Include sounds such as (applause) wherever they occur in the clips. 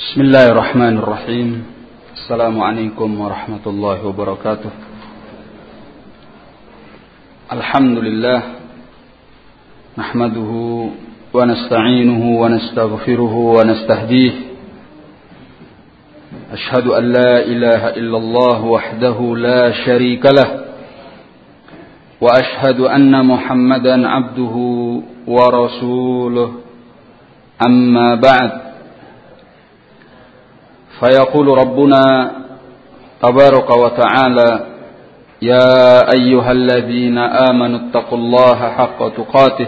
بسم الله الرحمن الرحيم السلام عليكم ورحمة الله وبركاته الحمد لله نحمده ونستعينه ونستغفره ونستهديه أشهد أن لا إله إلا الله وحده لا شريك له وأشهد أن محمدا عبده ورسوله أما بعد فيقول ربنا تبارك وتعالى يا أيها الذين آمنوا اتقوا الله حق تقاته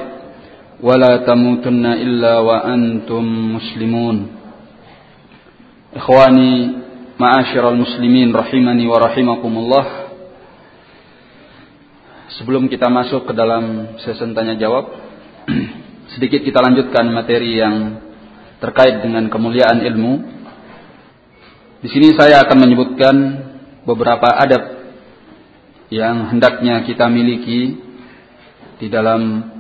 ولا تموتن إلا وأنتم مسلمون إخواني معاشر المسلمين رحمني ورحمكم الله Sebelum kita masuk ke dalam sesi tanya jawab, sedikit kita lanjutkan materi yang terkait dengan kemuliaan ilmu. di sini saya akan menyebutkan beberapa adab yang hendaknya kita miliki di dalam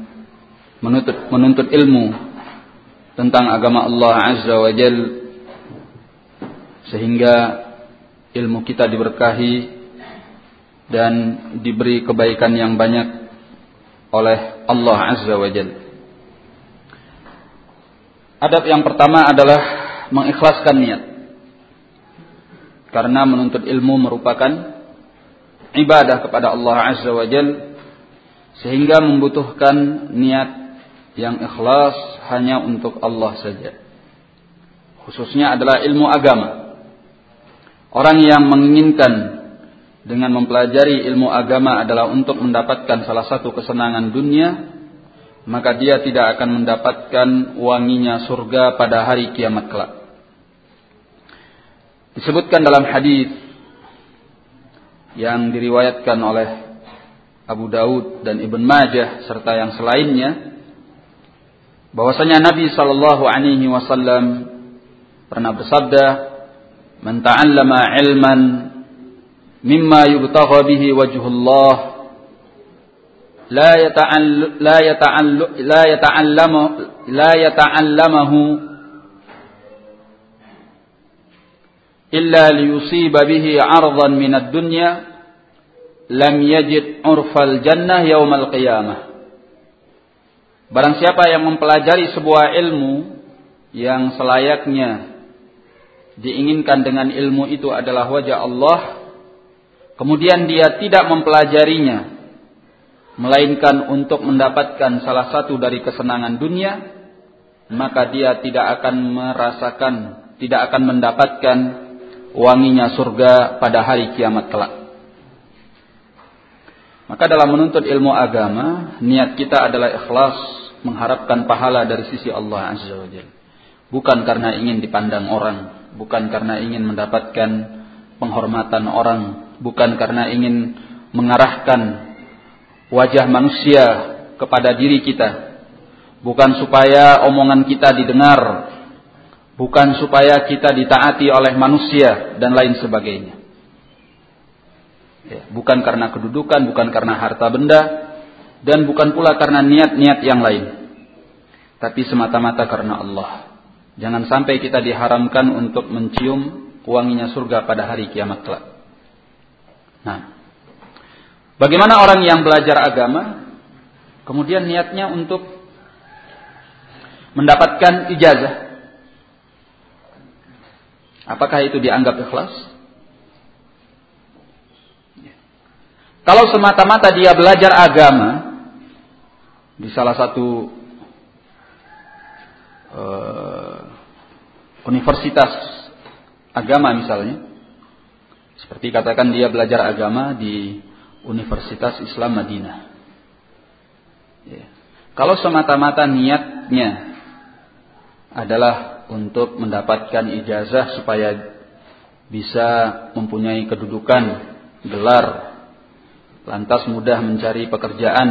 menuntut, menuntut ilmu tentang agama Allah Azza wa Jal sehingga ilmu kita diberkahi dan diberi kebaikan yang banyak oleh Allah Azza wa Jal. Adab yang pertama adalah mengikhlaskan niat. Karena menuntut ilmu merupakan ibadah kepada Allah Azza wa Jal sehingga membutuhkan niat yang ikhlas hanya untuk Allah saja. Khususnya adalah ilmu agama. Orang yang menginginkan dengan mempelajari ilmu agama adalah untuk mendapatkan salah satu kesenangan dunia, maka dia tidak akan mendapatkan wanginya surga pada hari kiamat kelak disebutkan dalam hadis yang diriwayatkan oleh Abu Daud dan Ibn Majah serta yang selainnya bahwasanya Nabi Shallallahu Alaihi Wasallam pernah bersabda man ta'allama ilman mimma yubtagha bihi wajhullah la yata'allamu la yata'allamu la yata'allamahu illa liyusiba bihi 'ardan min ad-dunya lam yajid 'urfal jannah yaumal qiyamah. Barang siapa yang mempelajari sebuah ilmu yang selayaknya diinginkan dengan ilmu itu adalah wajah Allah, kemudian dia tidak mempelajarinya melainkan untuk mendapatkan salah satu dari kesenangan dunia, maka dia tidak akan merasakan, tidak akan mendapatkan wanginya surga pada hari kiamat kelak. Maka dalam menuntut ilmu agama, niat kita adalah ikhlas mengharapkan pahala dari sisi Allah Azza wa Jalla. Bukan karena ingin dipandang orang, bukan karena ingin mendapatkan penghormatan orang, bukan karena ingin mengarahkan wajah manusia kepada diri kita, bukan supaya omongan kita didengar, bukan supaya kita ditaati oleh manusia dan lain sebagainya. Ya, bukan karena kedudukan, bukan karena harta benda, dan bukan pula karena niat-niat yang lain. Tapi semata-mata karena Allah. Jangan sampai kita diharamkan untuk mencium wanginya surga pada hari kiamat kelak. Nah, bagaimana orang yang belajar agama, kemudian niatnya untuk mendapatkan ijazah? Apakah itu dianggap ikhlas? Kalau semata-mata dia belajar agama di salah satu uh, universitas agama misalnya, seperti katakan dia belajar agama di Universitas Islam Madinah. Ya. Kalau semata-mata niatnya adalah untuk mendapatkan ijazah supaya bisa mempunyai kedudukan, gelar, lantas mudah mencari pekerjaan,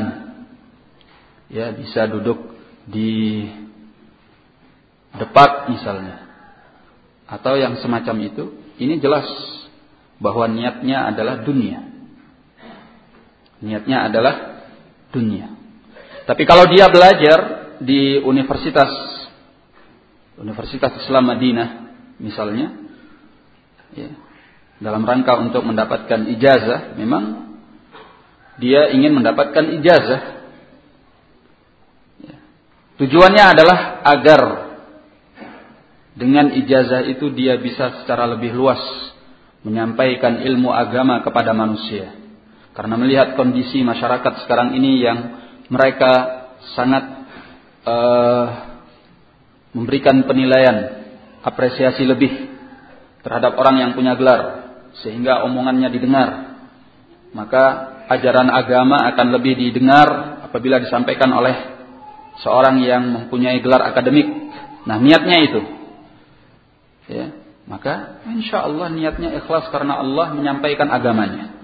ya bisa duduk di depak misalnya, atau yang semacam itu, ini jelas bahwa niatnya adalah dunia. Niatnya adalah dunia. Tapi kalau dia belajar di universitas Universitas Islam Madinah misalnya, ya, dalam rangka untuk mendapatkan ijazah, memang dia ingin mendapatkan ijazah. Ya. Tujuannya adalah agar dengan ijazah itu dia bisa secara lebih luas menyampaikan ilmu agama kepada manusia. Karena melihat kondisi masyarakat sekarang ini yang mereka sangat uh, memberikan penilaian, apresiasi lebih terhadap orang yang punya gelar, sehingga omongannya didengar. Maka ajaran agama akan lebih didengar apabila disampaikan oleh seorang yang mempunyai gelar akademik. Nah, niatnya itu. Ya, maka insya Allah niatnya ikhlas karena Allah menyampaikan agamanya.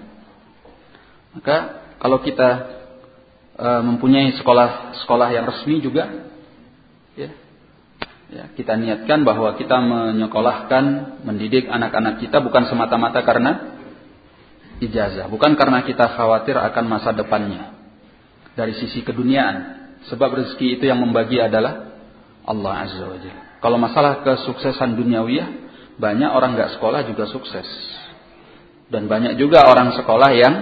Maka kalau kita e, mempunyai sekolah-sekolah yang resmi juga, ya, ya, kita niatkan bahwa kita menyekolahkan, mendidik anak-anak kita bukan semata-mata karena ijazah, bukan karena kita khawatir akan masa depannya. Dari sisi keduniaan, sebab rezeki itu yang membagi adalah Allah Azza wa Jalla. Kalau masalah kesuksesan duniawiyah, banyak orang nggak sekolah juga sukses. Dan banyak juga orang sekolah yang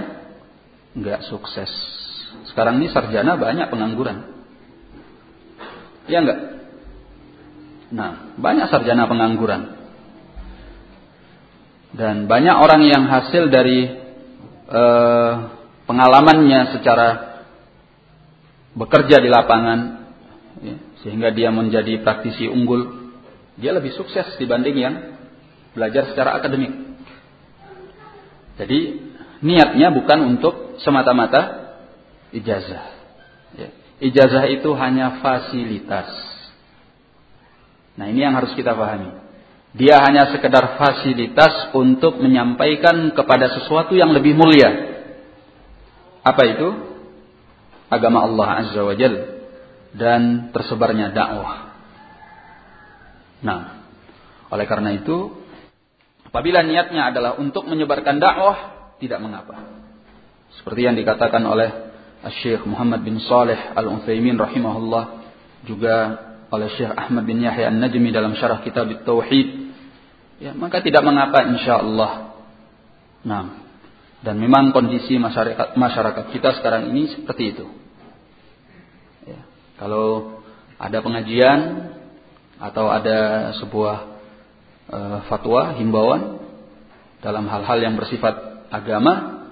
nggak sukses. Sekarang ini sarjana banyak pengangguran. Ya enggak? Nah, banyak sarjana pengangguran. Dan banyak orang yang hasil dari eh, pengalamannya secara bekerja di lapangan, ya, sehingga dia menjadi praktisi unggul, dia lebih sukses dibanding yang belajar secara akademik. Jadi niatnya bukan untuk semata-mata ijazah. Ya. Ijazah itu hanya fasilitas Nah ini yang harus kita pahami. Dia hanya sekedar fasilitas untuk menyampaikan kepada sesuatu yang lebih mulia. Apa itu? Agama Allah Azza wa Jal. Dan tersebarnya dakwah. Nah, oleh karena itu, apabila niatnya adalah untuk menyebarkan dakwah, tidak mengapa. Seperti yang dikatakan oleh Syekh Muhammad bin Saleh Al-Utsaimin rahimahullah juga oleh Syekh Ahmad bin Yahya An-Najmi dalam syarah kitab Tauhid. Ya, maka tidak mengapa insyaallah. Nah, dan memang kondisi masyarakat masyarakat kita sekarang ini seperti itu. Ya, kalau ada pengajian atau ada sebuah uh, fatwa himbauan dalam hal-hal yang bersifat agama,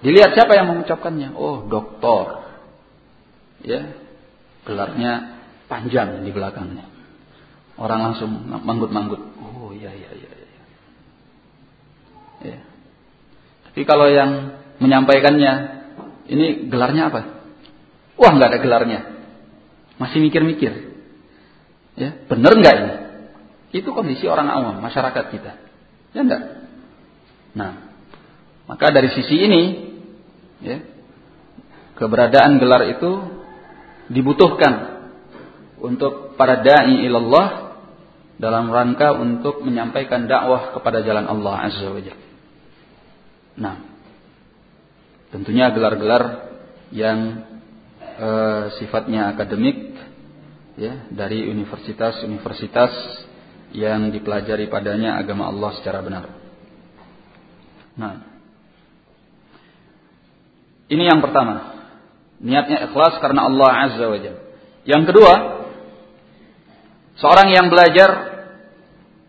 dilihat siapa yang mengucapkannya. Oh, doktor. Ya, gelarnya panjang di belakangnya. Orang langsung manggut-manggut. Oh iya iya iya. Ya. Tapi kalau yang menyampaikannya, ini gelarnya apa? Wah nggak ada gelarnya. Masih mikir-mikir. Ya, bener nggak ini? Itu kondisi orang awam, masyarakat kita. Ya enggak? Nah, maka dari sisi ini, ya, keberadaan gelar itu dibutuhkan untuk para dai ilallah dalam rangka untuk menyampaikan dakwah kepada jalan Allah Azza wa Jalla. Nah, tentunya gelar-gelar yang e, sifatnya akademik ya dari universitas-universitas yang dipelajari padanya agama Allah secara benar. Nah, ini yang pertama. Niatnya ikhlas karena Allah Azza wa Jalla. Yang kedua, Seorang yang belajar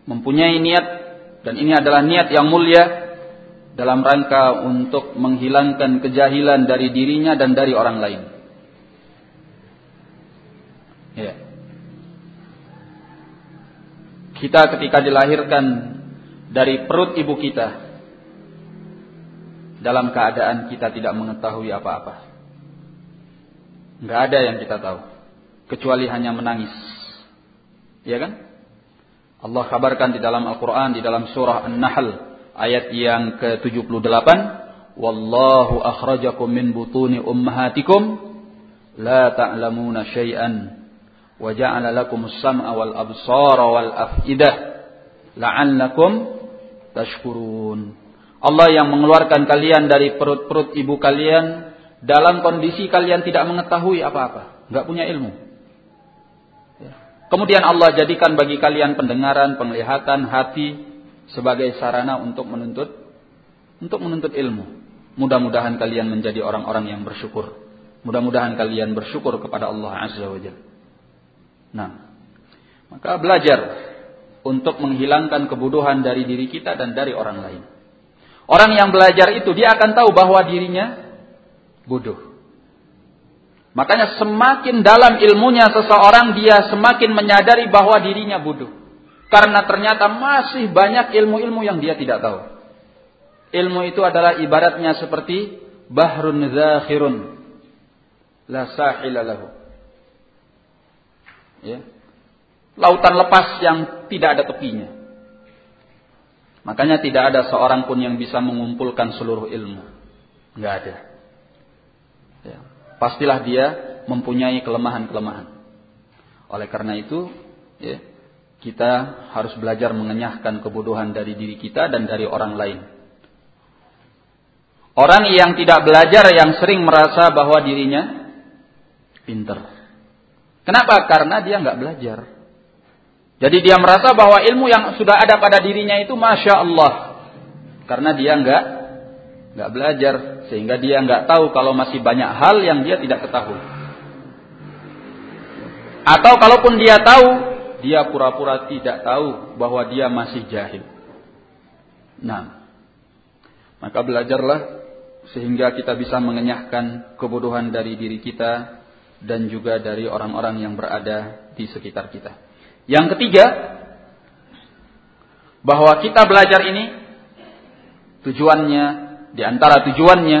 mempunyai niat dan ini adalah niat yang mulia dalam rangka untuk menghilangkan kejahilan dari dirinya dan dari orang lain. Ya. Kita ketika dilahirkan dari perut ibu kita dalam keadaan kita tidak mengetahui apa-apa. Enggak ada yang kita tahu kecuali hanya menangis Ya kan? Allah kabarkan di dalam Al-Quran, di dalam surah An-Nahl, ayat yang ke-78, Wallahu akhrajakum min butuni ummahatikum, la ta'lamuna syai'an, wa ja'ala lakum as-sam'a wal absara wal af'idah, la'allakum tashkurun. Allah yang mengeluarkan kalian dari perut-perut ibu kalian dalam kondisi kalian tidak mengetahui apa-apa, nggak punya ilmu. Kemudian Allah jadikan bagi kalian pendengaran, penglihatan, hati sebagai sarana untuk menuntut untuk menuntut ilmu. Mudah-mudahan kalian menjadi orang-orang yang bersyukur. Mudah-mudahan kalian bersyukur kepada Allah Azza wa Jalla. Nah, maka belajar untuk menghilangkan kebodohan dari diri kita dan dari orang lain. Orang yang belajar itu dia akan tahu bahwa dirinya bodoh. Makanya semakin dalam ilmunya seseorang dia semakin menyadari bahwa dirinya bodoh. Karena ternyata masih banyak ilmu-ilmu yang dia tidak tahu. Ilmu itu adalah ibaratnya seperti bahrun zakhirun la sahila lahu. Ya. Lautan lepas yang tidak ada tepinya. Makanya tidak ada seorang pun yang bisa mengumpulkan seluruh ilmu. Enggak ada. Ya. Pastilah dia mempunyai kelemahan-kelemahan. Oleh karena itu, ya, kita harus belajar mengenyahkan kebodohan dari diri kita dan dari orang lain. Orang yang tidak belajar yang sering merasa bahwa dirinya pinter. Kenapa? Karena dia nggak belajar. Jadi dia merasa bahwa ilmu yang sudah ada pada dirinya itu masya Allah. Karena dia nggak nggak belajar sehingga dia nggak tahu kalau masih banyak hal yang dia tidak ketahui. Atau kalaupun dia tahu, dia pura-pura tidak tahu bahwa dia masih jahil. Nah, maka belajarlah sehingga kita bisa mengenyahkan kebodohan dari diri kita dan juga dari orang-orang yang berada di sekitar kita. Yang ketiga, bahwa kita belajar ini tujuannya di antara tujuannya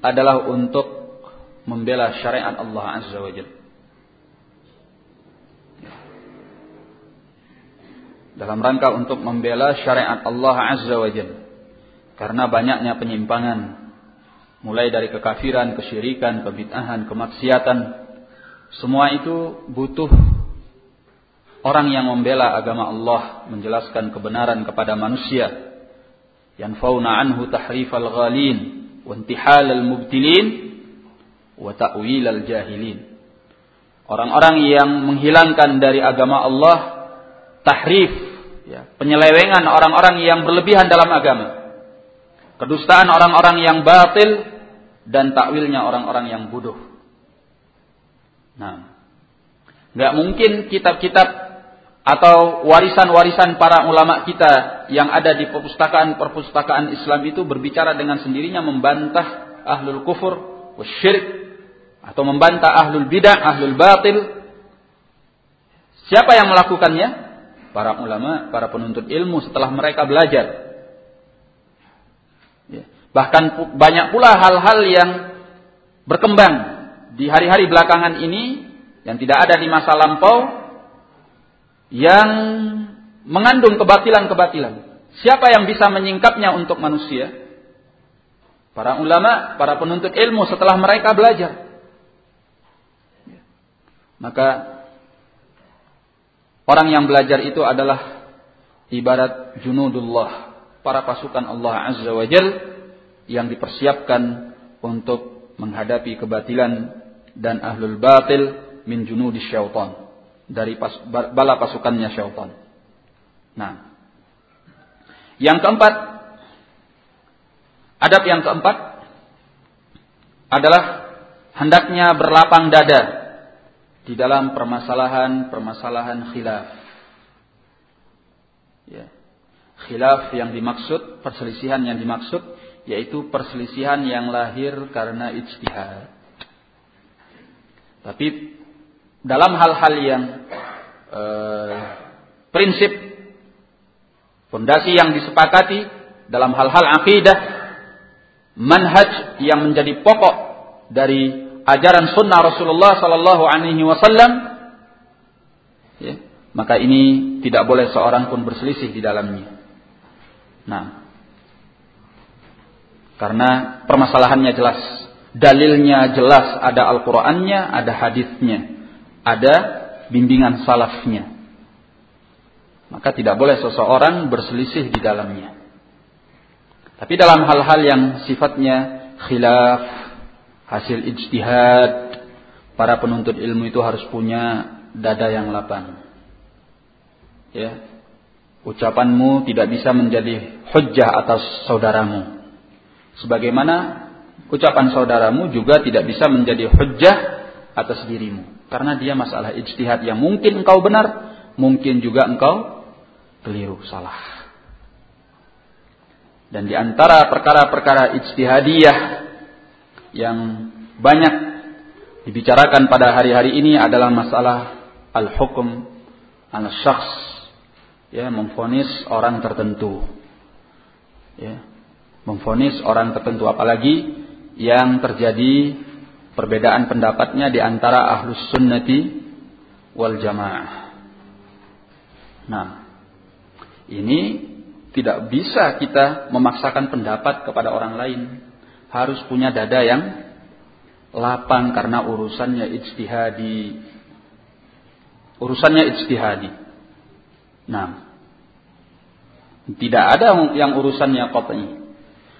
adalah untuk membela syariat Allah Azza wa Jalla. dalam rangka untuk membela syariat Allah Azza wa Jalla. Karena banyaknya penyimpangan mulai dari kekafiran, kesyirikan, kebid'ahan, kemaksiatan. Semua itu butuh orang yang membela agama Allah, menjelaskan kebenaran kepada manusia. Tahrifal ghalin wa intihal al-mubtilin wa ta'wil al-jahilin. Orang-orang yang menghilangkan dari agama Allah tahrif ya, penyelewengan orang-orang yang berlebihan dalam agama, kedustaan orang-orang yang batil dan takwilnya orang-orang yang bodoh. Nah, nggak mungkin kitab-kitab atau warisan-warisan para ulama kita yang ada di perpustakaan-perpustakaan Islam itu berbicara dengan sendirinya membantah ahlul kufur, syirik atau membantah ahlul bidah, ahlul batil. Siapa yang melakukannya? para ulama, para penuntut ilmu setelah mereka belajar. Ya. Bahkan banyak pula hal-hal yang berkembang di hari-hari belakangan ini yang tidak ada di masa lampau yang mengandung kebatilan-kebatilan. Siapa yang bisa menyingkapnya untuk manusia? Para ulama, para penuntut ilmu setelah mereka belajar. Maka Orang yang belajar itu adalah ibarat junudullah, para pasukan Allah Azza wa Jal yang dipersiapkan untuk menghadapi kebatilan dan ahlul batil min junudi syaitan dari pas, bala pasukannya syaitan. Nah, yang keempat, adab yang keempat adalah hendaknya berlapang dada di dalam permasalahan-permasalahan khilaf. Ya. Khilaf yang dimaksud, perselisihan yang dimaksud, yaitu perselisihan yang lahir karena ijtihad. Tapi dalam hal-hal yang eh, prinsip, fondasi yang disepakati dalam hal-hal akidah, manhaj yang menjadi pokok dari ajaran sunnah Rasulullah Sallallahu Alaihi Wasallam, ya, maka ini tidak boleh seorang pun berselisih di dalamnya. Nah, karena permasalahannya jelas, dalilnya jelas, ada Al-Qur'annya, ada hadisnya, ada bimbingan salafnya. Maka tidak boleh seseorang berselisih di dalamnya. Tapi dalam hal-hal yang sifatnya khilaf, hasil ijtihad para penuntut ilmu itu harus punya dada yang lapang. ya ucapanmu tidak bisa menjadi hujjah atas saudaramu sebagaimana ucapan saudaramu juga tidak bisa menjadi hujjah atas dirimu. Karena dia masalah ijtihad yang mungkin engkau benar mungkin juga engkau keliru salah. Dan di antara perkara-perkara ijtihadiyah yang banyak dibicarakan pada hari-hari ini adalah masalah al-hukum al-syakhs ya memfonis orang tertentu. Ya memfonis orang tertentu apalagi yang terjadi perbedaan pendapatnya di antara ahlus sunnati wal jamaah. Nah, ini tidak bisa kita memaksakan pendapat kepada orang lain. Harus punya dada yang lapang karena urusannya ijtihadi. Urusannya ijtihadi. Nah, tidak ada yang urusannya qat'i.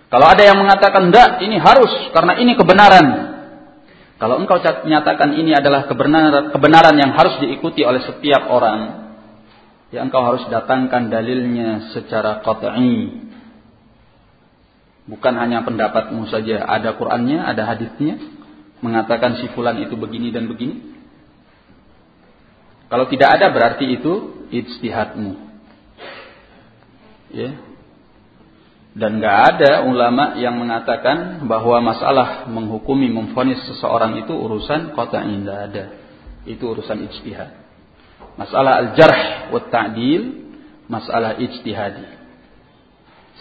Kalau ada yang mengatakan enggak, ini harus karena ini kebenaran. Kalau engkau nyatakan ini adalah kebenaran, yang harus diikuti oleh setiap orang, ya engkau harus datangkan dalilnya secara qat'i. Bukan hanya pendapatmu saja, ada Qur'annya, ada hadisnya mengatakan si fulan itu begini dan begini. Kalau tidak ada berarti itu ijtihadmu. Ya. Dan nggak ada ulama yang mengatakan bahwa masalah menghukumi memfonis seseorang itu urusan kota tidak ada. Itu urusan ijtihad. Masalah al-jarh wa ta'dil, masalah ijtihadi.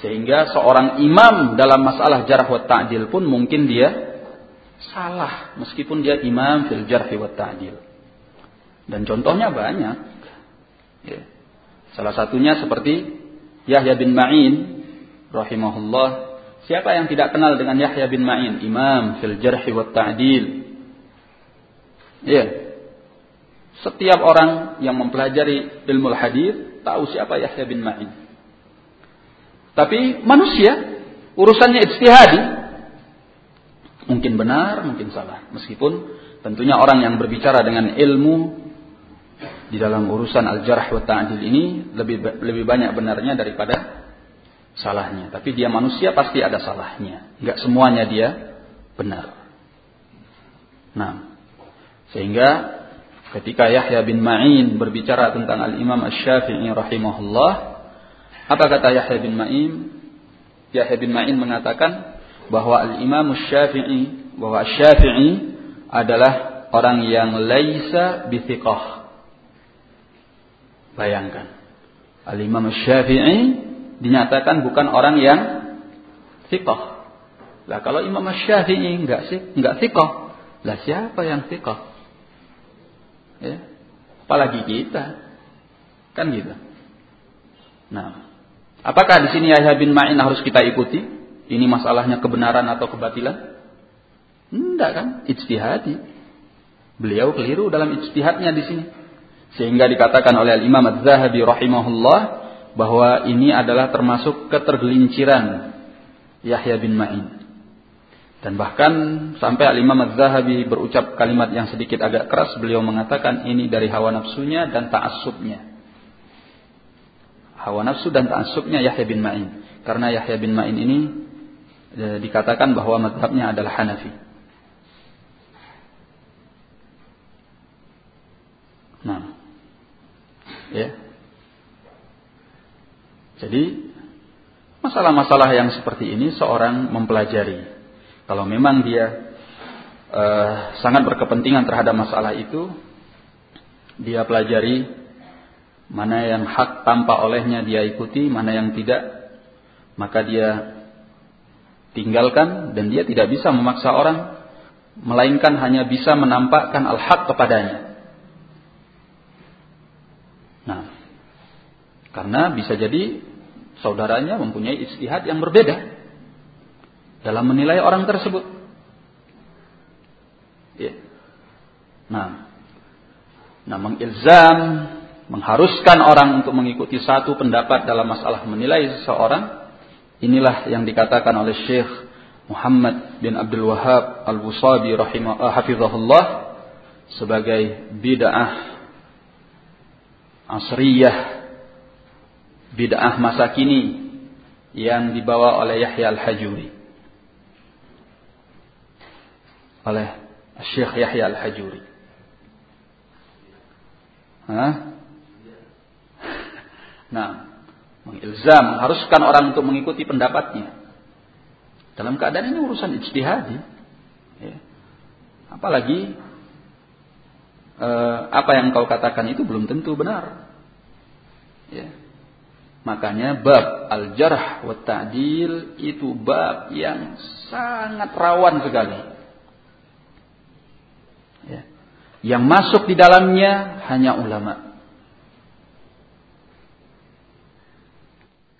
Sehingga seorang imam dalam masalah jarh wa ta'dil pun mungkin dia salah meskipun dia imam fil jarh wa ta'dil. Dan contohnya banyak. Ya. Salah satunya seperti Yahya bin Ma'in rahimahullah. Siapa yang tidak kenal dengan Yahya bin Ma'in, imam fil jarh wa ta'dil? Ya, setiap orang yang mempelajari ilmu hadis tahu siapa Yahya bin Ma'in. Tapi manusia urusannya ijtihadi. Mungkin benar, mungkin salah. Meskipun tentunya orang yang berbicara dengan ilmu di dalam urusan al-jarh wa ta'dil ini lebih lebih banyak benarnya daripada salahnya. Tapi dia manusia pasti ada salahnya. Enggak semuanya dia benar. Nah, sehingga Ketika Yahya bin Ma'in berbicara tentang Al-Imam Asy-Syafi'i rahimahullah, apa kata Yahya bin Ma'in? Yahya bin Ma'in mengatakan bahwa Al-Imam Asy-Syafi'i bahwa Asy-Syafi'i adalah orang yang laisa bithiqah. Bayangkan. Al-Imam Asy-Syafi'i dinyatakan bukan orang yang thiqah. Lah kalau Imam Asy-Syafi'i enggak sih, enggak thiqah. Lah siapa yang thiqah? Ya. Apalagi kita. Kan gitu. Nah, apakah di sini Yahya bin Ma'in harus kita ikuti? Ini masalahnya kebenaran atau kebatilan? Enggak kan? Ijtihadi. Beliau keliru dalam ijtihadnya di sini. Sehingga dikatakan oleh Imam Az-Zahabi rahimahullah bahwa ini adalah termasuk ketergelinciran Yahya bin Ma'in. Dan bahkan sampai Al-Imam Az-Zahabi berucap kalimat yang sedikit agak keras, beliau mengatakan ini dari hawa nafsunya dan ta'assubnya. Hawa nafsu dan ta'assubnya Yahya bin Ma'in. Karena Yahya bin Ma'in ini e, dikatakan bahwa madhabnya adalah Hanafi. Nah, ya. Jadi masalah-masalah yang seperti ini seorang mempelajari kalau memang dia uh, sangat berkepentingan terhadap masalah itu, dia pelajari mana yang hak tanpa olehnya dia ikuti, mana yang tidak, maka dia tinggalkan dan dia tidak bisa memaksa orang, melainkan hanya bisa menampakkan al-haq kepadanya. Nah, karena bisa jadi saudaranya mempunyai istihad yang berbeda dalam menilai orang tersebut. Ya. Nah, nah mengilzam, mengharuskan orang untuk mengikuti satu pendapat dalam masalah menilai seseorang, inilah yang dikatakan oleh Syekh Muhammad bin Abdul Wahab Al-Busabi rahimah hafizahullah sebagai bid'ah asriyah bid'ah masa kini yang dibawa oleh Yahya Al-Hajuri. Oleh Syekh Yahya Al-Hajuri. (laughs) Nah, mengilzam, haruskan orang untuk mengikuti pendapatnya. Dalam keadaan ini urusan ijtihadi. Ya. Apalagi eh, apa yang kau katakan itu belum tentu benar. Ya. Makanya bab al-jarh wa ta'dil itu bab yang sangat rawan sekali. Ya. Yang masuk di dalamnya hanya ulama.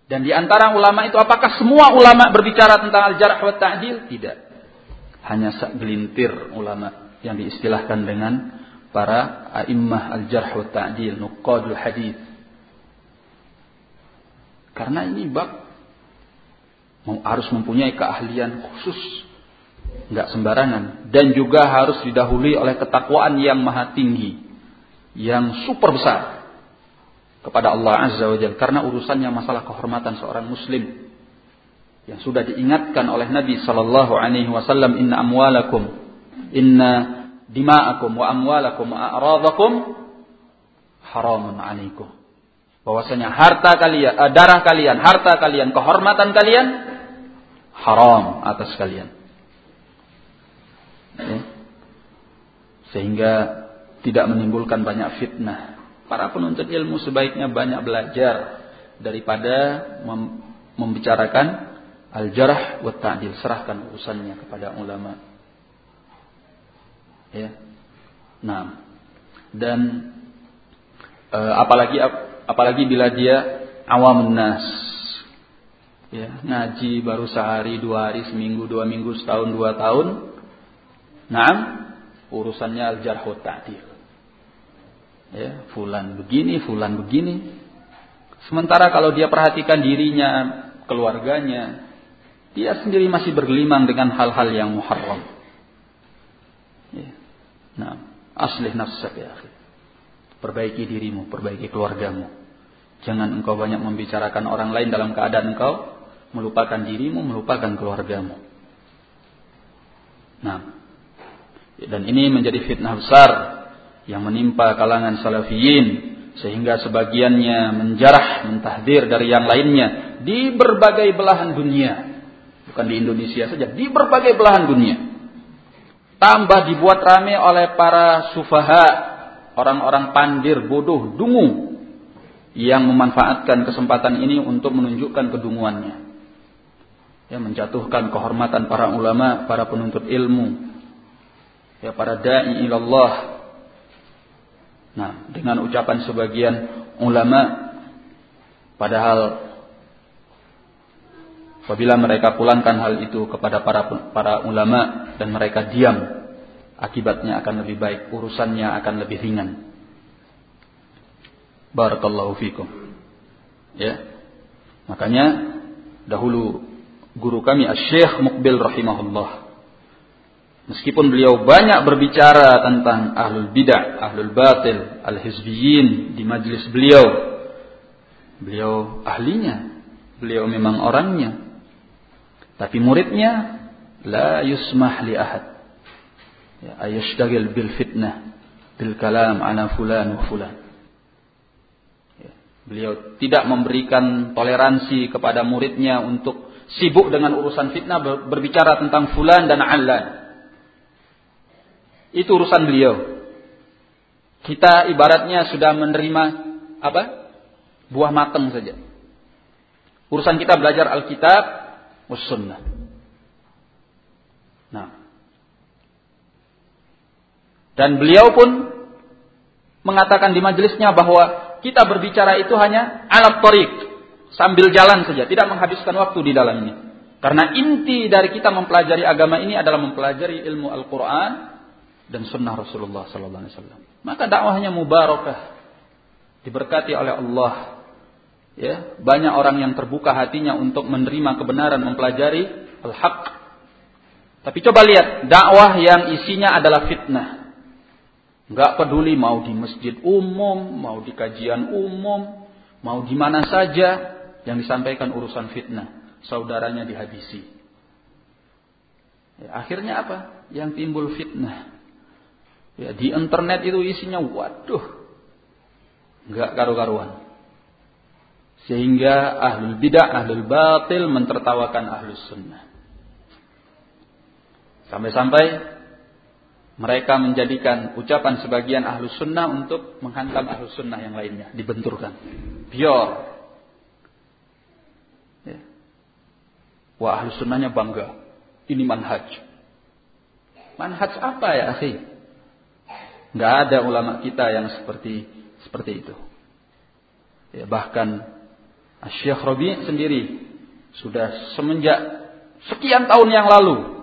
Dan di antara ulama itu apakah semua ulama berbicara tentang al-jarh wa ta'dil? Tidak. Hanya segelintir ulama yang diistilahkan dengan para a'immah al-jarh wa ta'dil, nuqadul hadith. Karena ini bab harus mempunyai keahlian khusus, nggak sembarangan, dan juga harus didahului oleh ketakwaan yang maha tinggi, yang super besar kepada Allah Azza wa Jalla. Karena urusannya masalah kehormatan seorang Muslim yang sudah diingatkan oleh Nabi Sallallahu Alaihi Wasallam, Inna amwalakum, inna dima'akum wa amwalakum wa a'radakum haramun alaikum bahwasanya harta kalian, uh, darah kalian, harta kalian, kehormatan kalian haram atas kalian. Ya. Sehingga tidak menimbulkan banyak fitnah. Para penuntut ilmu sebaiknya banyak belajar daripada mem membicarakan al-jarh wa ta'dil, serahkan urusannya kepada ulama. Ya. Nah, dan e, apalagi apalagi bila dia awam nas. Ya ngaji baru sehari dua hari seminggu dua minggu setahun dua tahun. Nah urusannya al jarh ta'dil. Ya fulan begini fulan begini. Sementara kalau dia perhatikan dirinya keluarganya dia sendiri masih bergelimang dengan hal-hal yang muharram. Ya. nah aslih nafsak ya Perbaiki dirimu, perbaiki keluargamu. Jangan engkau banyak membicarakan orang lain dalam keadaan engkau melupakan dirimu, melupakan keluargamu. Nah, dan ini menjadi fitnah besar yang menimpa kalangan salafiyin sehingga sebagiannya menjarah, mentahdir dari yang lainnya di berbagai belahan dunia. Bukan di Indonesia saja, di berbagai belahan dunia. Tambah dibuat rame oleh para sufaha orang-orang pandir, bodoh, dungu yang memanfaatkan kesempatan ini untuk menunjukkan kedunguannya. Ya, menjatuhkan kehormatan para ulama, para penuntut ilmu, ya para dai ilallah. Nah, dengan ucapan sebagian ulama padahal apabila mereka pulangkan hal itu kepada para para ulama dan mereka diam akibatnya akan lebih baik, urusannya akan lebih ringan. Barakallahu fikum. Ya. Makanya dahulu guru kami Asy-Syaikh Muqbil rahimahullah Meskipun beliau banyak berbicara tentang ahlul bidah, ahlul batil, al-hizbiyin di majlis beliau. Beliau ahlinya, beliau memang orangnya. Tapi muridnya la yusmah li ahad ya, ayashtagil bil fitnah bil kalam ala fulan wa fulan. Beliau tidak memberikan toleransi kepada muridnya untuk sibuk dengan urusan fitnah berbicara tentang fulan dan alan. Itu urusan beliau. Kita ibaratnya sudah menerima apa? Buah matang saja. Urusan kita belajar Alkitab sunnah. Nah, dan beliau pun mengatakan di majelisnya bahwa kita berbicara itu hanya alat torik, sambil jalan saja, tidak menghabiskan waktu di dalamnya. Karena inti dari kita mempelajari agama ini adalah mempelajari ilmu Al-Quran dan sunnah Rasulullah Sallallahu Alaihi Wasallam. Maka dakwahnya mubarakah, diberkati oleh Allah. Ya, banyak orang yang terbuka hatinya untuk menerima kebenaran, mempelajari al-haq. Tapi coba lihat dakwah yang isinya adalah fitnah. Nggak peduli mau di masjid umum, mau di kajian umum, Mau di mana saja yang disampaikan urusan fitnah, saudaranya dihabisi. Ya, akhirnya apa? Yang timbul fitnah. Ya, di internet itu isinya waduh. Enggak karu-karuan. Sehingga ahlul bidah, ahlul batil mentertawakan ahlus sunnah. Sampai-sampai mereka menjadikan ucapan sebagian ahlu sunnah untuk menghantam ahlu sunnah yang lainnya. Dibenturkan. Biar. Ya. Wah ahlu sunnahnya bangga. Ini manhaj. Manhaj apa ya akhi? Nggak ada ulama kita yang seperti seperti itu. Ya, bahkan Syekh Robi sendiri sudah semenjak sekian tahun yang lalu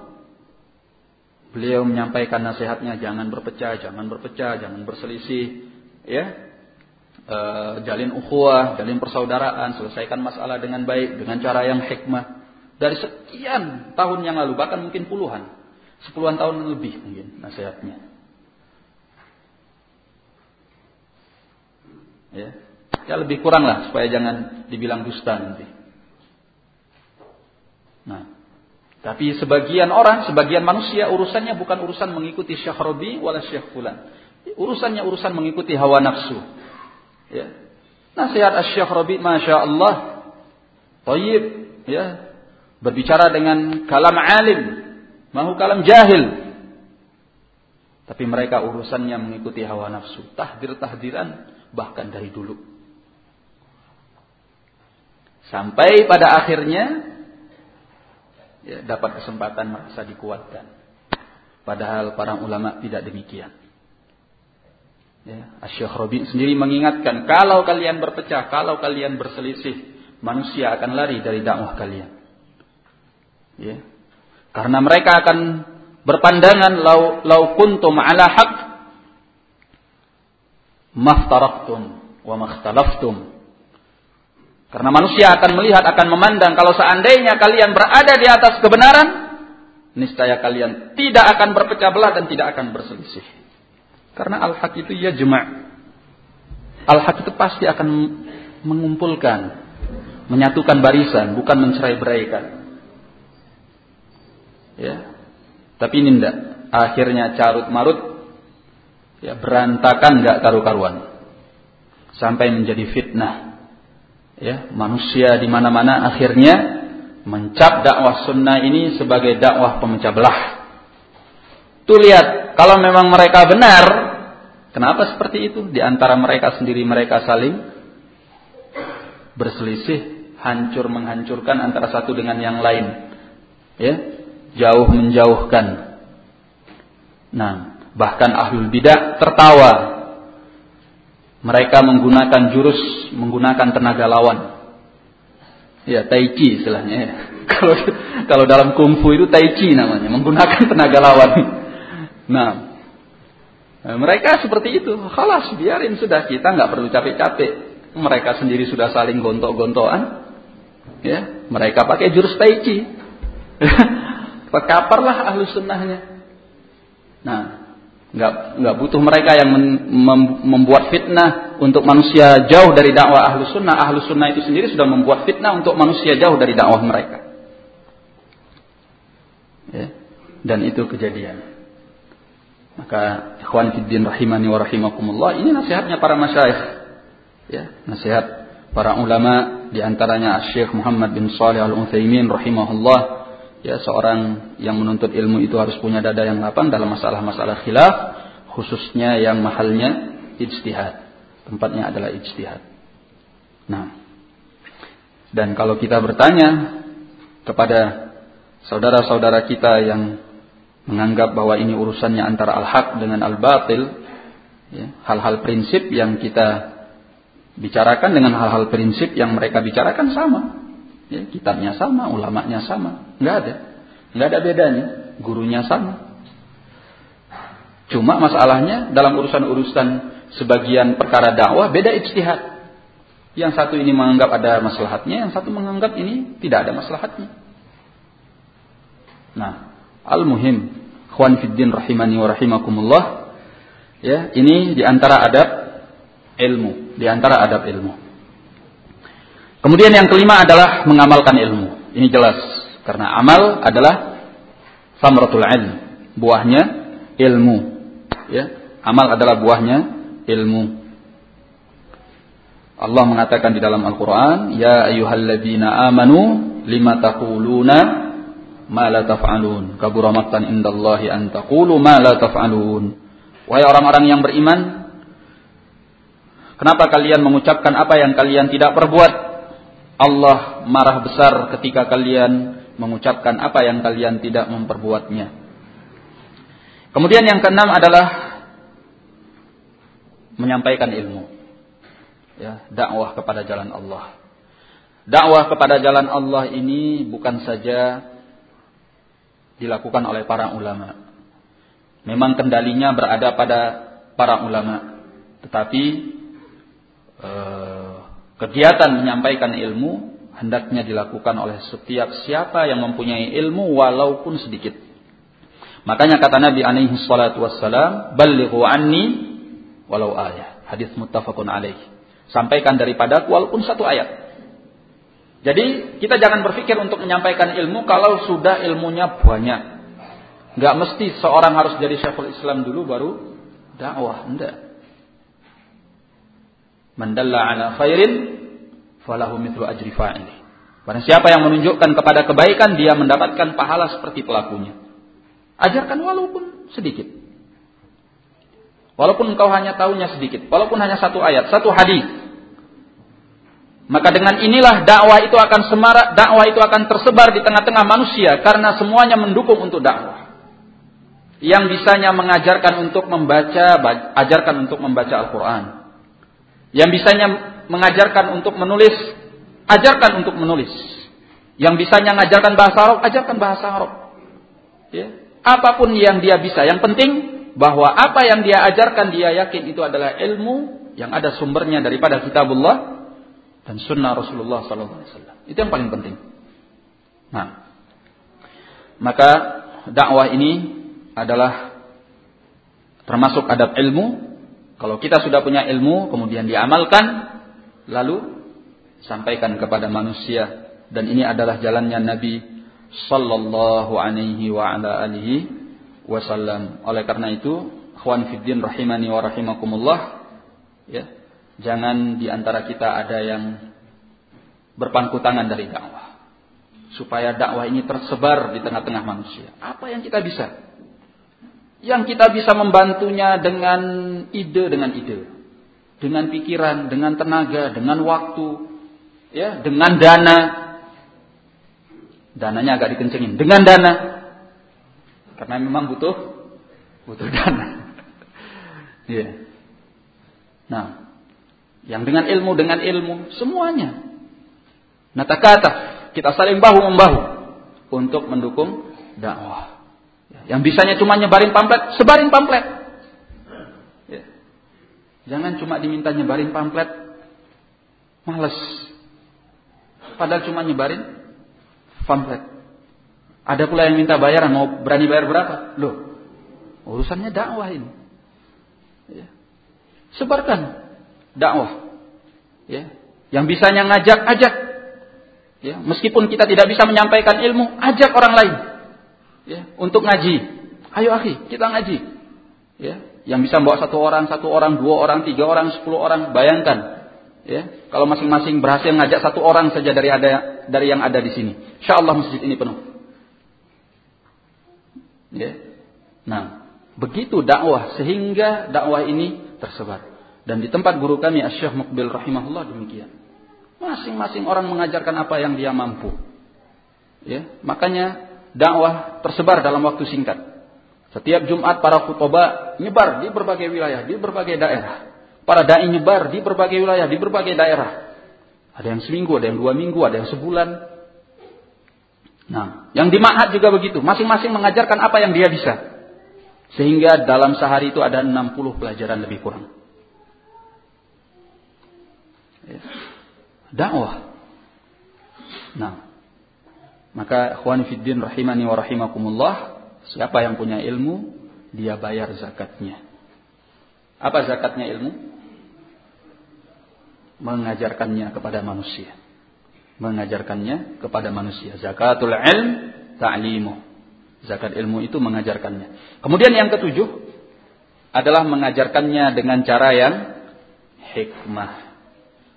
Beliau menyampaikan nasihatnya jangan berpecah, jangan berpecah, jangan berselisih, ya. E, jalin ukhuwah, jalin persaudaraan, selesaikan masalah dengan baik dengan cara yang hikmah. Dari sekian tahun yang lalu, bahkan mungkin puluhan, sepuluhan tahun lebih mungkin nasihatnya. Ya, ya lebih kurang lah supaya jangan dibilang dusta nanti. Nah, tapi sebagian orang, sebagian manusia urusannya bukan urusan mengikuti Syekh Rabi wala Syekh Fulan. Urusannya urusan mengikuti hawa nafsu. Ya. Nasihat Syekh Rabi Masya Allah. Tayyib. Ya. Berbicara dengan kalam alim. Mahu kalam jahil. Tapi mereka urusannya mengikuti hawa nafsu. Tahdir-tahdiran bahkan dari dulu. Sampai pada akhirnya ya, dapat kesempatan merasa dikuatkan. Padahal para ulama tidak demikian. Ya, Asyikh Robi sendiri mengingatkan, kalau kalian berpecah, kalau kalian berselisih, manusia akan lari dari dakwah kalian. Ya. Karena mereka akan berpandangan lau, lau kuntum ala haq maftaraktum wa makhtalaftum karena manusia akan melihat, akan memandang kalau seandainya kalian berada di atas kebenaran, niscaya kalian tidak akan berpecah belah dan tidak akan berselisih. Karena al-haq itu ya jema' Al-haq itu pasti akan mengumpulkan, menyatukan barisan, bukan mencerai-beraikan. Ya. Tapi ini tidak. Akhirnya carut marut, ya berantakan nggak karu-karuan. Sampai menjadi fitnah ya manusia di mana-mana akhirnya mencap dakwah sunnah ini sebagai dakwah pemecah belah. Tuh lihat, kalau memang mereka benar, kenapa seperti itu? Di antara mereka sendiri mereka saling berselisih, hancur menghancurkan antara satu dengan yang lain. Ya, jauh menjauhkan. Nah, bahkan ahlul bidah tertawa mereka menggunakan jurus, menggunakan tenaga lawan. Ya, tai chi istilahnya ya. (laughs) Kalau kalau dalam kungfu itu tai chi namanya, menggunakan tenaga lawan. Nah, mereka seperti itu. Halas, biarin sudah kita nggak perlu capek-capek. Mereka sendiri sudah saling gontok-gontokan. Ya, mereka pakai jurus tai chi. (laughs) Pekaparlah ahlu sunnahnya. Nah, nggak nggak butuh mereka yang membuat fitnah untuk manusia jauh dari dakwah ahlu sunnah. Ahlu sunnah itu sendiri sudah membuat fitnah untuk manusia jauh dari dakwah mereka. Ya. dan itu kejadian. Maka ikhwan fiddin rahimani wa rahimakumullah ini nasihatnya para masyayikh. Ya nasihat para ulama di antaranya Syekh Muhammad bin Salih al Utsaimin rahimahullah ya seorang yang menuntut ilmu itu harus punya dada yang lapang dalam masalah-masalah khilaf khususnya yang mahalnya ijtihad. Tempatnya adalah ijtihad. Nah dan kalau kita bertanya kepada saudara-saudara kita yang menganggap bahwa ini urusannya antara al-haq dengan al-batil ya, hal-hal prinsip yang kita bicarakan dengan hal-hal prinsip yang mereka bicarakan sama Ya, kitabnya sama, ulamanya sama. Nggak ada. Nggak ada bedanya. Gurunya sama. Cuma masalahnya dalam urusan-urusan sebagian perkara dakwah beda ijtihad. Yang satu ini menganggap ada maslahatnya, yang satu menganggap ini tidak ada maslahatnya. Nah, al-muhim, khwan fiddin rahimani wa rahimakumullah, ya, ini di antara adab ilmu, di antara adab ilmu. Kemudian yang kelima adalah mengamalkan ilmu. Ini jelas karena amal adalah samratul ilm, buahnya ilmu. Ya, amal adalah buahnya ilmu. Allah mengatakan di dalam Al-Quran, Ya ayuhalladzina amanu lima taquluna ma la taf'alun. Kabura maktan indallahi an taqulu ma la taf'alun. Wahai orang-orang yang beriman, kenapa kalian mengucapkan apa yang kalian tidak perbuat? Allah marah besar ketika kalian mengucapkan apa yang kalian tidak memperbuatnya. Kemudian yang keenam adalah menyampaikan ilmu. Ya, dakwah kepada jalan Allah. Dakwah kepada jalan Allah ini bukan saja dilakukan oleh para ulama. Memang kendalinya berada pada para ulama, tetapi eh, kegiatan menyampaikan ilmu hendaknya dilakukan oleh setiap siapa yang mempunyai ilmu walaupun sedikit. Makanya kata Nabi alaihi salatu wassalam, "Ballighu anni walau ayat." Hadis muttafaqun alaih. Sampaikan daripada walaupun satu ayat. Jadi kita jangan berpikir untuk menyampaikan ilmu kalau sudah ilmunya banyak. Enggak mesti seorang harus jadi syekhul Islam dulu baru dakwah, enggak. Mandalla ala khairin falahu mithlu ajri fa'ili. Barang siapa yang menunjukkan kepada kebaikan dia mendapatkan pahala seperti pelakunya. Ajarkan walaupun sedikit. Walaupun engkau hanya tahunya sedikit, walaupun hanya satu ayat, satu hadis. Maka dengan inilah dakwah itu akan semarak, dakwah itu akan tersebar di tengah-tengah manusia karena semuanya mendukung untuk dakwah. Yang bisanya mengajarkan untuk membaca, ajarkan untuk membaca Al-Quran yang bisanya mengajarkan untuk menulis, ajarkan untuk menulis. Yang bisanya mengajarkan bahasa Arab, ajarkan bahasa Arab. Ya. Apa pun yang dia bisa, yang penting bahwa apa yang dia ajarkan dia yakin itu adalah ilmu yang ada sumbernya daripada kitabullah dan sunnah Rasulullah SAW. Itu yang paling penting. Nah, maka dakwah ini adalah termasuk adab ilmu kalau kita sudah punya ilmu, kemudian diamalkan, lalu sampaikan kepada manusia. Dan ini adalah jalannya Nabi Sallallahu Alaihi wa ala alihi Wasallam. Oleh karena itu, khwan fiddin rahimani wa rahimakumullah, ya, jangan di antara kita ada yang berpangku tangan dari dakwah. Supaya dakwah ini tersebar di tengah-tengah manusia. Apa yang kita bisa? Yang kita bisa membantunya dengan ide dengan ide, dengan pikiran, dengan tenaga, dengan waktu, ya, dengan dana. Dananya agak dikencengin, dengan dana. Karena memang butuh butuh (laughs) dana. ya. Nah, yang dengan ilmu dengan ilmu semuanya. Nata kata kita saling bahu membahu untuk mendukung dakwah. Yang bisanya cuma nyebarin pamflet, sebarin pamflet. Ya. Jangan cuma diminta nyebarin pamflet. Males. Padahal cuma nyebarin pamflet. Ada pula yang minta bayaran, mau berani bayar berapa? Loh, urusannya dakwah ini. Ya. Sebarkan dakwah. Ya. Yang bisanya ngajak, ajak. Ya. Meskipun kita tidak bisa menyampaikan ilmu, ajak orang lain ya, untuk ngaji. Ayo akhi, kita ngaji. Ya, yang bisa bawa satu orang, satu orang, dua orang, tiga orang, sepuluh orang, bayangkan. Ya, kalau masing-masing berhasil ngajak satu orang saja dari ada dari yang ada di sini, insya Allah masjid ini penuh. Ya. Nah, begitu dakwah sehingga dakwah ini tersebar. Dan di tempat guru kami Syekh Mukbil rahimahullah demikian. Masing-masing orang mengajarkan apa yang dia mampu. Ya, makanya dakwah tersebar dalam waktu singkat. Setiap Jumat para khutbah nyebar di berbagai wilayah, di berbagai daerah. Para dai nyebar di berbagai wilayah, di berbagai daerah. Ada yang seminggu, ada yang dua minggu, ada yang sebulan. Nah, yang di ma'had juga begitu. Masing-masing mengajarkan apa yang dia bisa. Sehingga dalam sehari itu ada 60 pelajaran lebih kurang. Ya. Dakwah. Nah, maka ikhwan fiddin rahimani wa rahimakumullah, siapa yang punya ilmu, dia bayar zakatnya. Apa zakatnya ilmu? Mengajarkannya kepada manusia. mengajarkannya kepada manusia. Zakatul ilm ta'limu. Zakat ilmu itu mengajarkannya. Kemudian yang ketujuh adalah mengajarkannya dengan cara yang hikmah.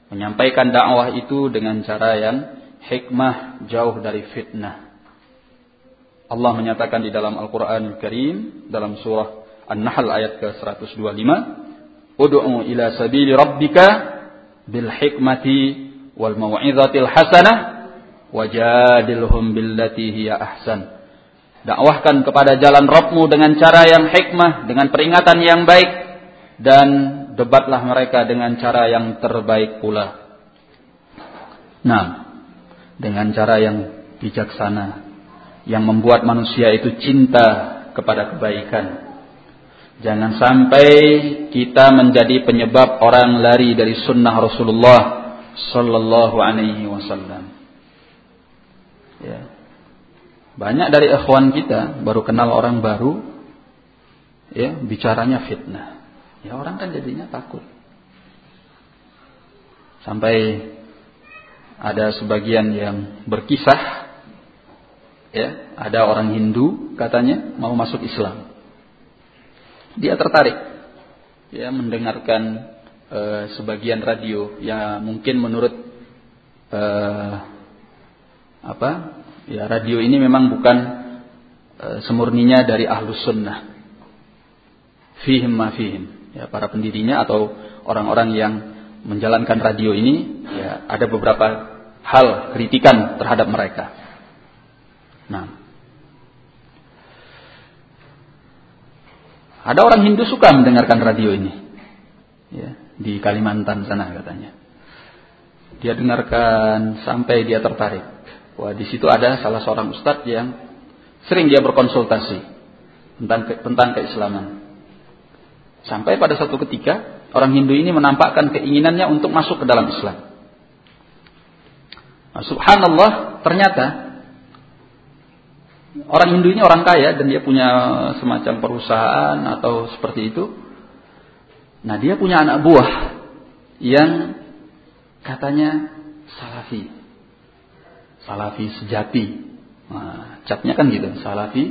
Menyampaikan dakwah itu dengan cara yang hikmah jauh dari fitnah. Allah menyatakan di dalam Al-Qur'an Al Karim dalam surah An-Nahl ayat ke-125, "Ud'u ila sabili rabbika bil hikmati wal mau'izatil hasanah wajadilhum billati hiya ahsan." Dakwahkan kepada jalan Rabbmu dengan cara yang hikmah, dengan peringatan yang baik dan debatlah mereka dengan cara yang terbaik pula. Nah, dengan cara yang bijaksana yang membuat manusia itu cinta kepada kebaikan. Jangan sampai kita menjadi penyebab orang lari dari sunnah Rasulullah Sallallahu Alaihi Wasallam. Ya. Banyak dari ikhwan kita baru kenal orang baru, ya bicaranya fitnah. Ya orang kan jadinya takut. Sampai ada sebagian yang berkisah, ya ada orang Hindu katanya mau masuk Islam. Dia tertarik, ya mendengarkan uh, sebagian radio yang mungkin menurut uh, apa Ya, radio ini memang bukan e, semurninya dari ahlus sunnah. Fihim ma fihim. Ya, para pendirinya atau orang-orang yang menjalankan radio ini, ya, ada beberapa hal kritikan terhadap mereka. Nah, ada orang Hindu suka mendengarkan radio ini, ya, di Kalimantan sana katanya. Dia dengarkan sampai dia tertarik. Wah, di situ ada salah seorang ustadz yang sering dia berkonsultasi tentang tentang keislaman. Sampai pada satu ketika orang Hindu ini menampakkan keinginannya untuk masuk ke dalam Islam. Nah, subhanallah, ternyata orang Hindu ini orang kaya dan dia punya semacam perusahaan atau seperti itu. Nah, dia punya anak buah yang katanya salafi salafi sejati. Nah, capnya kan gitu, salafi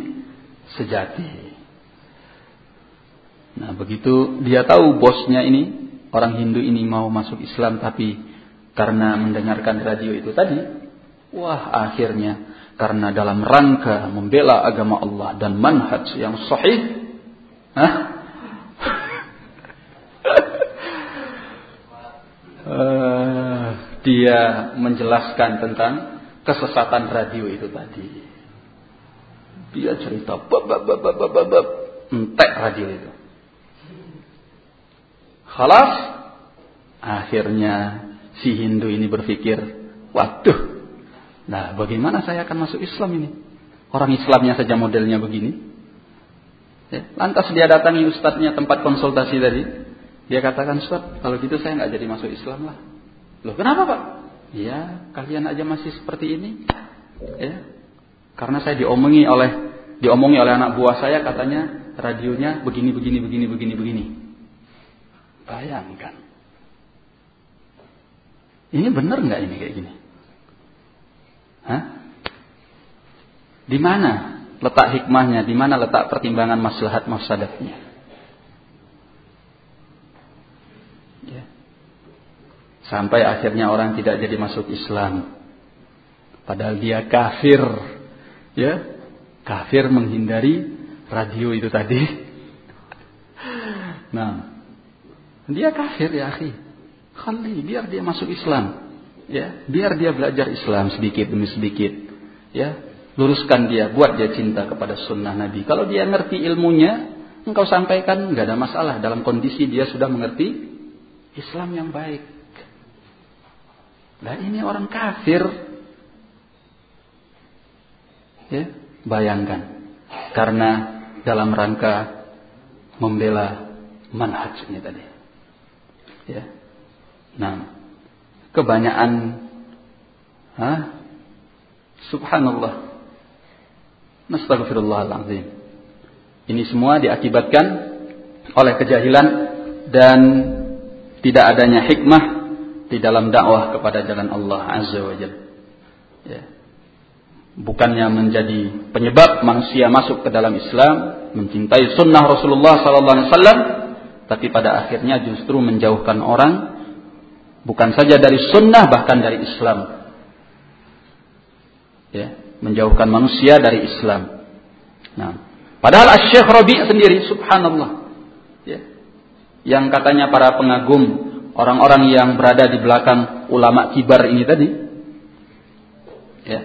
sejati. Nah, begitu dia tahu bosnya ini, orang Hindu ini mau masuk Islam tapi karena mendengarkan radio itu tadi, wah akhirnya karena dalam rangka membela agama Allah dan manhaj yang sahih, hah? uh, (laughs) dia menjelaskan tentang kesesatan radio itu tadi. Dia cerita bab bab bab bab bab entek radio itu. Khalas akhirnya si Hindu ini berpikir, waduh, nah bagaimana saya akan masuk Islam ini? Orang Islamnya saja modelnya begini. Ya, lantas dia datangi ustadznya tempat konsultasi tadi. Dia katakan, Ustaz, kalau gitu saya nggak jadi masuk Islam lah. Loh kenapa Pak? Ya, kalian aja masih seperti ini. Ya. Karena saya diomongi oleh diomongi oleh anak buah saya katanya radionya begini begini begini begini begini. Bayangkan. Ini benar nggak ini kayak gini? Hah? Di mana letak hikmahnya? Di mana letak pertimbangan maslahat mafsadatnya? Sampai akhirnya orang tidak jadi masuk Islam. Padahal dia kafir. Ya, kafir menghindari radio itu tadi. (laughs) Nah, dia kafir ya akhi. Khali, biar dia masuk Islam. Ya, biar dia belajar Islam sedikit demi sedikit. Ya, luruskan dia, buat dia cinta kepada sunnah Nabi. Kalau dia ngerti ilmunya, engkau sampaikan nggak ada masalah dalam kondisi dia sudah mengerti Islam yang baik. Nah ini orang kafir. Ya, bayangkan. Karena dalam rangka membela manhajnya tadi. Ya. Nah, kebanyakan ha? Subhanallah. Nastaghfirullahaladzim. Ini semua diakibatkan oleh kejahilan dan tidak adanya hikmah di dalam dakwah kepada jalan Allah Azza wa Jalla. Ya. Bukannya menjadi penyebab manusia masuk ke dalam Islam, mencintai sunnah Rasulullah sallallahu alaihi wasallam, tapi pada akhirnya justru menjauhkan orang bukan saja dari sunnah bahkan dari Islam. Ya, menjauhkan manusia dari Islam. Nah, padahal Syekh Rabi sendiri subhanallah ya, yang katanya para pengagum orang-orang yang berada di belakang ulama kibar ini tadi ya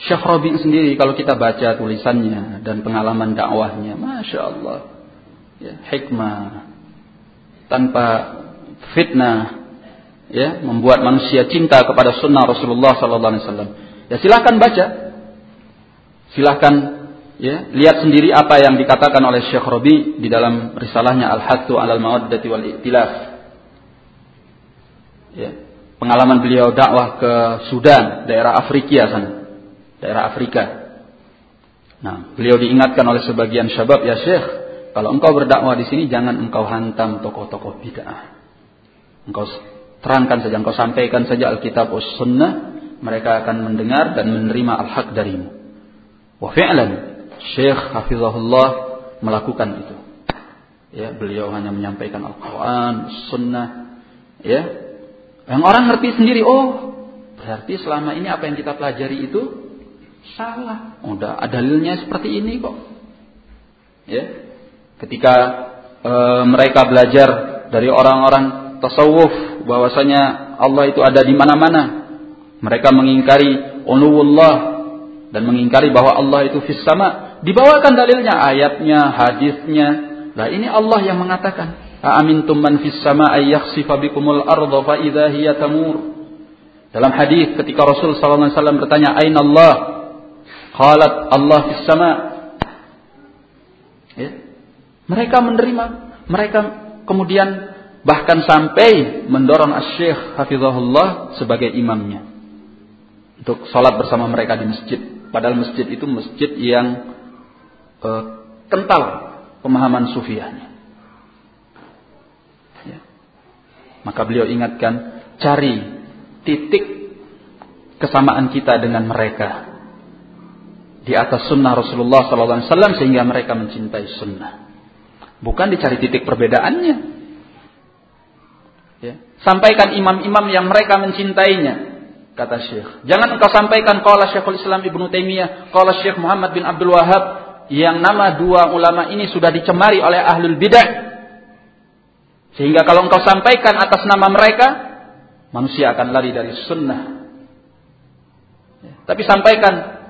Syekh Rabi sendiri kalau kita baca tulisannya dan pengalaman dakwahnya Masya Allah ya, hikmah tanpa fitnah ya membuat manusia cinta kepada sunnah Rasulullah Sallallahu Alaihi Wasallam. Ya silahkan baca. Silahkan ya lihat sendiri apa yang dikatakan oleh Syekh Rabi di dalam risalahnya Al-Hattu alal Mawaddati wal Iktilaf ya pengalaman beliau dakwah ke Sudan daerah Afrika sana daerah Afrika. Nah, beliau diingatkan oleh sebagian syabab, ya Syekh, kalau engkau berdakwah di sini jangan engkau hantam tokoh-tokoh bid'ah. Engkau terangkan saja, engkau sampaikan saja Alkitab was sunnah, mereka akan mendengar dan menerima al-haq darimu. Wa fi'lan, Syekh Hafizahullah melakukan itu. Ya, beliau hanya menyampaikan Al-Quran, Sunnah, ya. Yang orang ngerti sendiri, oh, berarti selama ini apa yang kita pelajari itu Salah. Udah ada dalilnya seperti ini kok. Ya. Ketika e, mereka belajar dari orang-orang tasawuf bahwasanya Allah itu ada di mana-mana. Mereka mengingkari uluwullah dan mengingkari bahwa Allah itu fis sama. Dibawakan dalilnya, ayatnya, hadisnya. Nah, ini Allah yang mengatakan, "Amintum man fis sama ay yakhsifa bikumul arda fa idza hiya tamur." Dalam hadis ketika Rasul sallallahu alaihi wasallam bertanya, "Aina Allah?" Qalat Allah fis sama. Ya. Mereka menerima, mereka kemudian bahkan sampai mendorong Asy-Syaikh Hafizahullah sebagai imamnya untuk sholat bersama mereka di masjid. Padahal masjid itu masjid yang uh, kental pemahaman sufiahnya. Ya. Maka beliau ingatkan, cari titik kesamaan kita dengan mereka di atas sunnah Rasulullah SAW sehingga mereka mencintai sunnah. Bukan dicari titik perbedaannya. Ya. Sampaikan imam-imam yang mereka mencintainya. Kata Syekh. Jangan engkau sampaikan qala Syekhul Islam Ibnu Taimiyah, qala Syekh Muhammad bin Abdul Wahab yang nama dua ulama ini sudah dicemari oleh ahlul bidah. Sehingga kalau engkau sampaikan atas nama mereka, manusia akan lari dari sunnah. Ya. Tapi sampaikan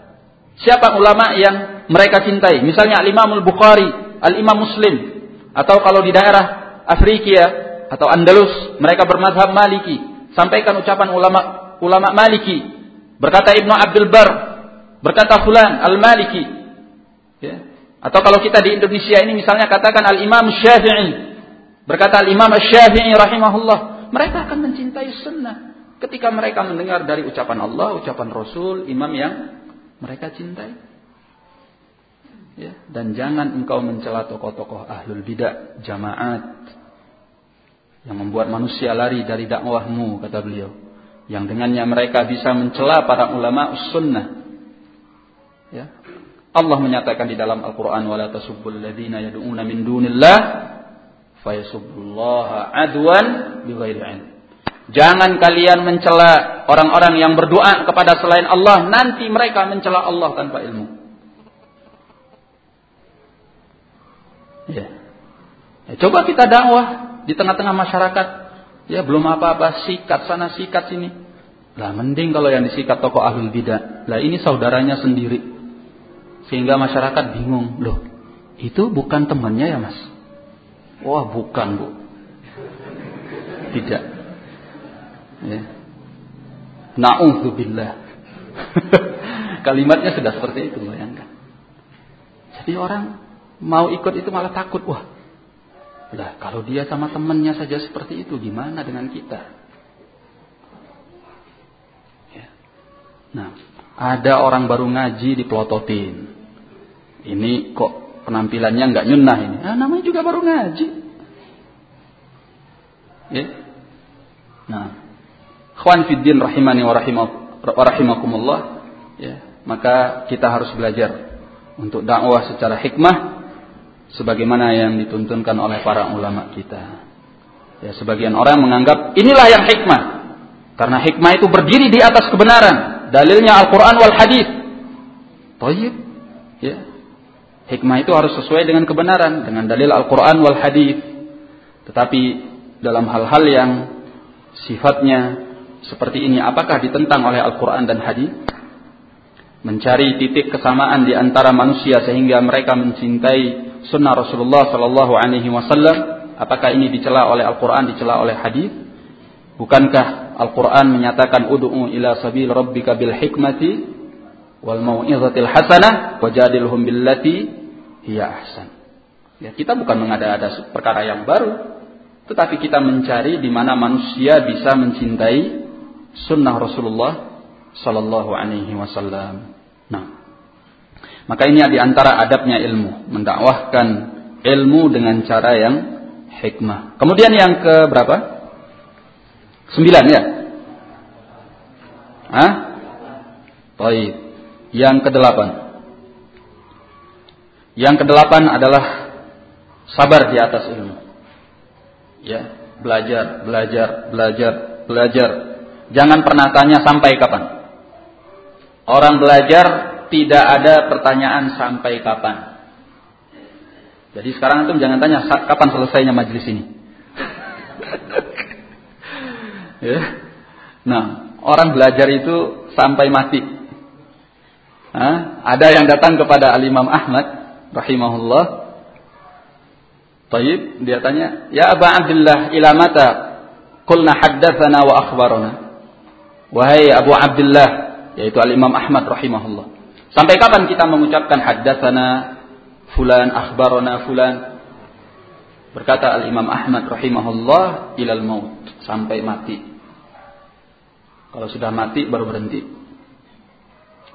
Siapa ulama yang mereka cintai? Misalnya Al-Imam Al-Bukhari, Al-Imam Muslim. Atau kalau di daerah Afrika atau Andalus, mereka bermadhab Maliki. Sampaikan ucapan ulama ulama Maliki. Berkata Ibnu Abdul Bar, berkata Fulan Al-Maliki. Ya. Atau kalau kita di Indonesia ini misalnya katakan Al-Imam Syafi'i. Berkata Al-Imam Syafi'i rahimahullah. Mereka akan mencintai sunnah. Ketika mereka mendengar dari ucapan Allah, ucapan Rasul, imam yang mereka cintai. Ya, dan jangan engkau mencela tokoh-tokoh ahlul bidah, jamaat yang membuat manusia lari dari dakwahmu kata beliau. Yang dengannya mereka bisa mencela para ulama sunnah. Ya. Allah menyatakan di dalam Al-Qur'an wala tasubbul ladzina yad'una min dunillah fayasubbullaha adwan bighairi ilm. Jangan kalian mencela orang-orang yang berdoa kepada selain Allah, nanti mereka mencela Allah tanpa ilmu. Ya. ya coba kita dakwah di tengah-tengah masyarakat. Ya belum apa-apa, sikat sana, sikat sini. Lah mending kalau yang disikat tokoh ahlul bidah. Lah ini saudaranya sendiri. Sehingga masyarakat bingung. Loh, itu bukan temannya ya mas? Wah bukan bu. Tidak. Ya. Na'udzubillah. (laughs) Kalimatnya sudah seperti itu, bayangkan. Jadi orang mau ikut itu malah takut. Wah, lah kalau dia sama temannya saja seperti itu, gimana dengan kita? Ya. Nah, ada orang baru ngaji di pelototin. Ini kok penampilannya nggak nyunah ini. Nah, namanya juga baru ngaji. Ya. Nah, Khwan fiddin rahimani wa rahimakumullah. ya, maka kita harus belajar untuk dakwah secara hikmah sebagaimana yang dituntunkan oleh para ulama kita. Ya, sebagian orang menganggap inilah yang hikmah. Karena hikmah itu berdiri di atas kebenaran. Dalilnya Al-Quran wal Hadis. Tayyib. Ya. Hikmah itu harus sesuai dengan kebenaran. Dengan dalil Al-Quran wal Hadis. Tetapi dalam hal-hal yang sifatnya seperti ini apakah ditentang oleh Al-Quran dan hadis? Mencari titik kesamaan di antara manusia sehingga mereka mencintai sunnah Rasulullah Sallallahu Alaihi Wasallam. Apakah ini dicela oleh Al-Quran, dicela oleh hadis? Bukankah Al-Quran menyatakan udu'u ila sabil rabbika bil hikmati wal mau'izatil hasanah wajadilhum billati hiya ahsan. Ya, kita bukan mengada-ada perkara yang baru, tetapi kita mencari di mana manusia bisa mencintai sunnah Rasulullah Sallallahu Alaihi Wasallam. Nah, maka ini di antara adabnya ilmu, mendakwahkan ilmu dengan cara yang hikmah. Kemudian yang ke berapa? Sembilan ya? Hah? Baik. Yang kedelapan. Yang kedelapan adalah sabar di atas ilmu. Ya, belajar, belajar, belajar, belajar Jangan pernah tanya sampai kapan. Orang belajar tidak ada pertanyaan sampai kapan. Jadi sekarang itu jangan tanya kapan selesainya majelis ini. (laughs) ya. Nah, orang belajar itu sampai mati. Hah? Ada yang datang kepada Al Imam Ahmad rahimahullah. Taib, dia tanya, "Ya Aba Abdullah, ila mata qulna haddatsana wa akhbarana?" Wahai Abu Abdullah, yaitu Al-Imam Ahmad rahimahullah. Sampai kapan kita mengucapkan haddatsana fulan akhbarana fulan? Berkata Al-Imam Ahmad rahimahullah ilal maut, sampai mati. Kalau sudah mati baru berhenti.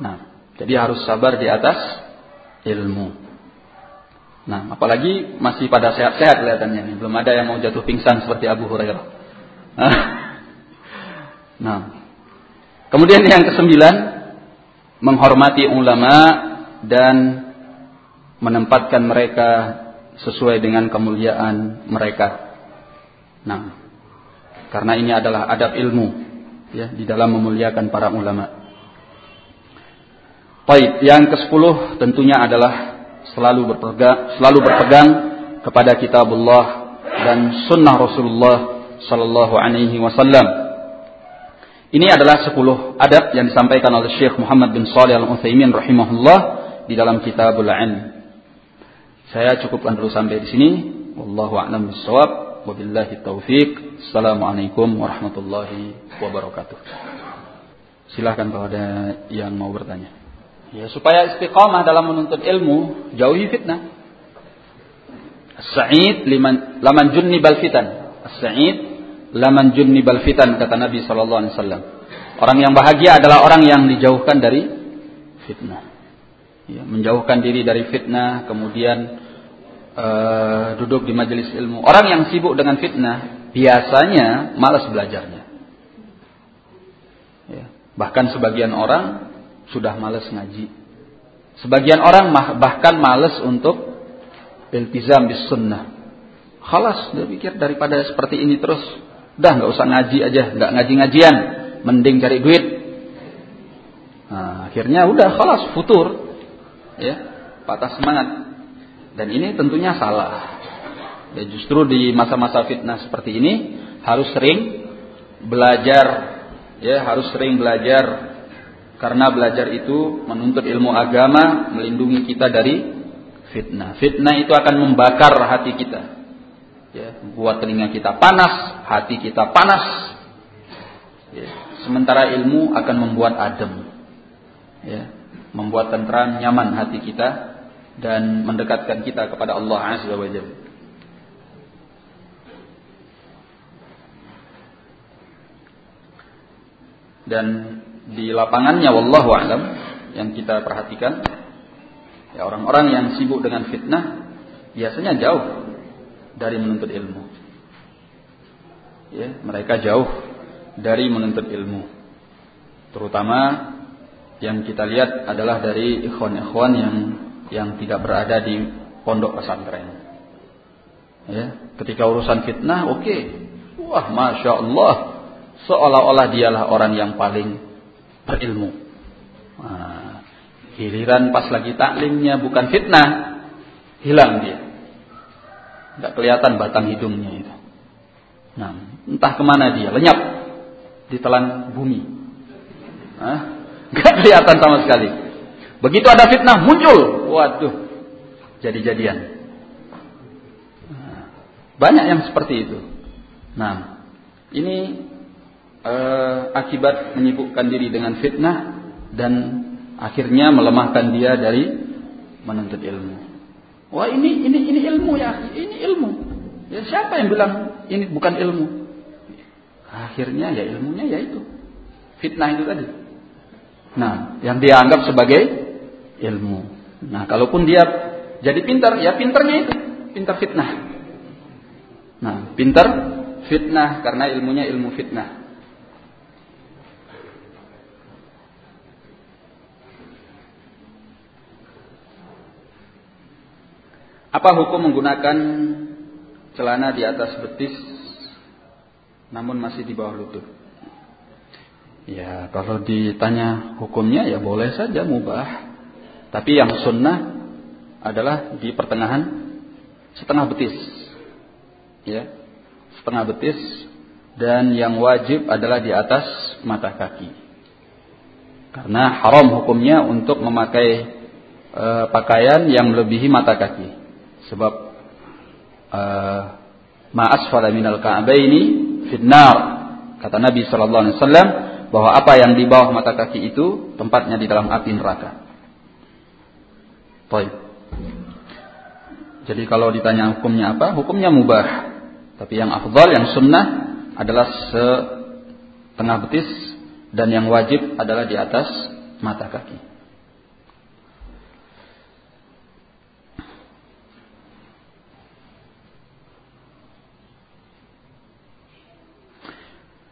Nah, jadi harus sabar di atas ilmu. Nah, apalagi masih pada sehat-sehat kelihatannya. Belum ada yang mau jatuh pingsan seperti Abu Hurairah. Nah, (laughs) Kemudian yang kesembilan, menghormati ulama dan menempatkan mereka sesuai dengan kemuliaan mereka. Nah, karena ini adalah adab ilmu ya di dalam memuliakan para ulama. Baik, yang ke-10 tentunya adalah selalu berpegang selalu berpegang kepada kitabullah dan sunnah Rasulullah sallallahu alaihi wasallam ini adalah sepuluh adab yang disampaikan oleh Syekh Muhammad bin Salih Al-Utsaimin rahimahullah di dalam Kitabul Ilm. Saya cukupkan dulu sampai di sini. Wallahu a'lam bishawab. Wabillahi taufik. Assalamualaikum warahmatullahi wabarakatuh. Silahkan kalau ada yang mau bertanya. Ya, supaya istiqamah dalam menuntut ilmu, jauhi fitnah. As-sa'id liman laman junni bal fitan. As-sa'id laman bal fitan kata Nabi sallallahu alaihi wasallam. Orang yang bahagia adalah orang yang dijauhkan dari fitnah. Ya, menjauhkan diri dari fitnah, kemudian uh, duduk di majelis ilmu. Orang yang sibuk dengan fitnah biasanya malas belajarnya. Ya, bahkan sebagian orang sudah malas ngaji. Sebagian orang bahkan malas untuk iltizam bis sunnah. Khalas, dia pikir daripada seperti ini terus Udah nggak usah ngaji aja, nggak ngaji-ngajian, mending cari duit. Nah, akhirnya udah kelas futur. Ya, patah semangat. Dan ini tentunya salah. Ya, justru di masa-masa fitnah seperti ini harus sering belajar, ya harus sering belajar karena belajar itu menuntut ilmu agama, melindungi kita dari fitnah. Fitnah itu akan membakar hati kita ya, buat telinga kita panas, hati kita panas. Ya, sementara ilmu akan membuat adem, ya, membuat tentram, nyaman hati kita dan mendekatkan kita kepada Allah Azza wa Jalla. Dan di lapangannya wallahu alam yang kita perhatikan ya orang-orang yang sibuk dengan fitnah biasanya jauh dari menuntut ilmu. Ya, mereka jauh dari menuntut ilmu. Terutama yang kita lihat adalah dari ikhwan-ikhwan yang yang tidak berada di pondok pesantren. Ya, ketika urusan fitnah, oke, okay. wah, masya Allah, seolah-olah dialah orang yang paling berilmu. Nah, giliran pas lagi taklimnya bukan fitnah, hilang dia. Tidak kelihatan batang hidungnya itu. Nah, entah ke mana dia, lenyap ditelan bumi. Gak kelihatan sama sekali. Begitu ada fitnah muncul, waduh, jadi-jadian. Nah, banyak yang seperti itu. Nah, ini eh, akibat menyibukkan diri dengan fitnah dan akhirnya melemahkan dia dari menuntut ilmu. Wah ini ini ini ilmu ya, ini ilmu. Ya siapa yang bilang ini bukan ilmu? Akhirnya ya ilmunya ya itu fitnah itu tadi. Nah, yang dia anggap sebagai ilmu. Nah, kalaupun dia jadi pintar, ya pintarnya itu, pintar fitnah. Nah, pintar fitnah karena ilmunya ilmu fitnah. Apa hukum menggunakan celana di atas betis namun masih di bawah lutut? Ya, kalau ditanya hukumnya ya boleh saja mubah. Tapi yang sunnah adalah di pertengahan setengah betis. Ya. Setengah betis dan yang wajib adalah di atas mata kaki. Karena haram hukumnya untuk memakai e, pakaian yang melebihi mata kaki. Sebab e, ma asfala minal ka'baini finnar. Kata Nabi sallallahu alaihi wasallam, bahwa apa yang di bawah mata kaki itu tempatnya di dalam api neraka. Baik. Jadi kalau ditanya hukumnya apa? Hukumnya mubah. Tapi yang afdal, yang sunnah adalah setengah betis dan yang wajib adalah di atas mata kaki.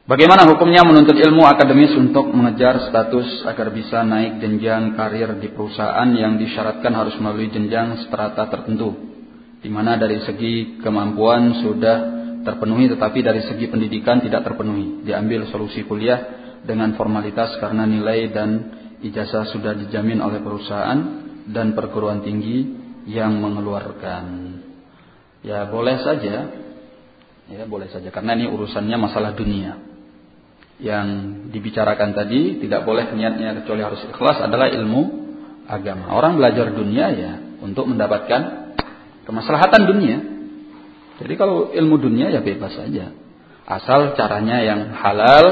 Bagaimana hukumnya menuntut ilmu akademis untuk mengejar status agar bisa naik jenjang karir di perusahaan yang disyaratkan harus melalui jenjang strata tertentu, di mana dari segi kemampuan sudah terpenuhi tetapi dari segi pendidikan tidak terpenuhi. Diambil solusi kuliah dengan formalitas karena nilai dan ijazah sudah dijamin oleh perusahaan dan perguruan tinggi yang mengeluarkan. Ya boleh saja, ya boleh saja karena ini urusannya masalah dunia yang dibicarakan tadi tidak boleh niatnya kecuali harus ikhlas adalah ilmu agama. Orang belajar dunia ya untuk mendapatkan kemaslahatan dunia. Jadi kalau ilmu dunia ya bebas saja. Asal caranya yang halal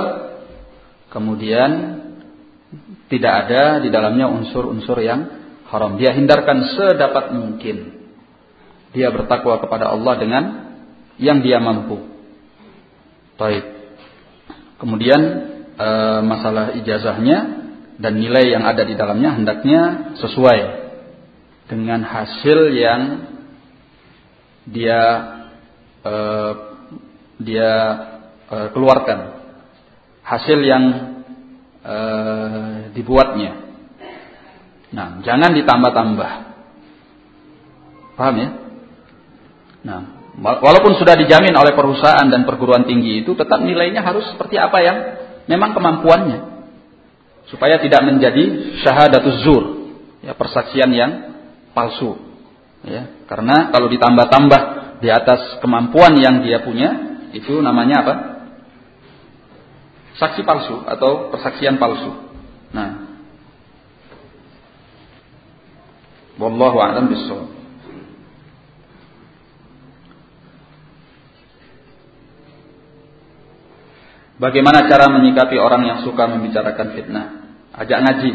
kemudian tidak ada di dalamnya unsur-unsur yang haram. Dia hindarkan sedapat mungkin. Dia bertakwa kepada Allah dengan yang dia mampu. Baik. Kemudian e, masalah ijazahnya dan nilai yang ada di dalamnya hendaknya sesuai dengan hasil yang dia e, dia e, keluarkan, hasil yang e, dibuatnya. Nah, jangan ditambah-tambah. Paham ya? Nah, Walaupun sudah dijamin oleh perusahaan dan perguruan tinggi itu, tetap nilainya harus seperti apa yang memang kemampuannya. Supaya tidak menjadi syahadatus zur, ya, persaksian yang palsu. Ya, karena kalau ditambah-tambah di atas kemampuan yang dia punya, itu namanya apa? Saksi palsu atau persaksian palsu. Nah, wallahu a'lam. Bagaimana cara menyikapi orang yang suka membicarakan fitnah? Ajak ngaji.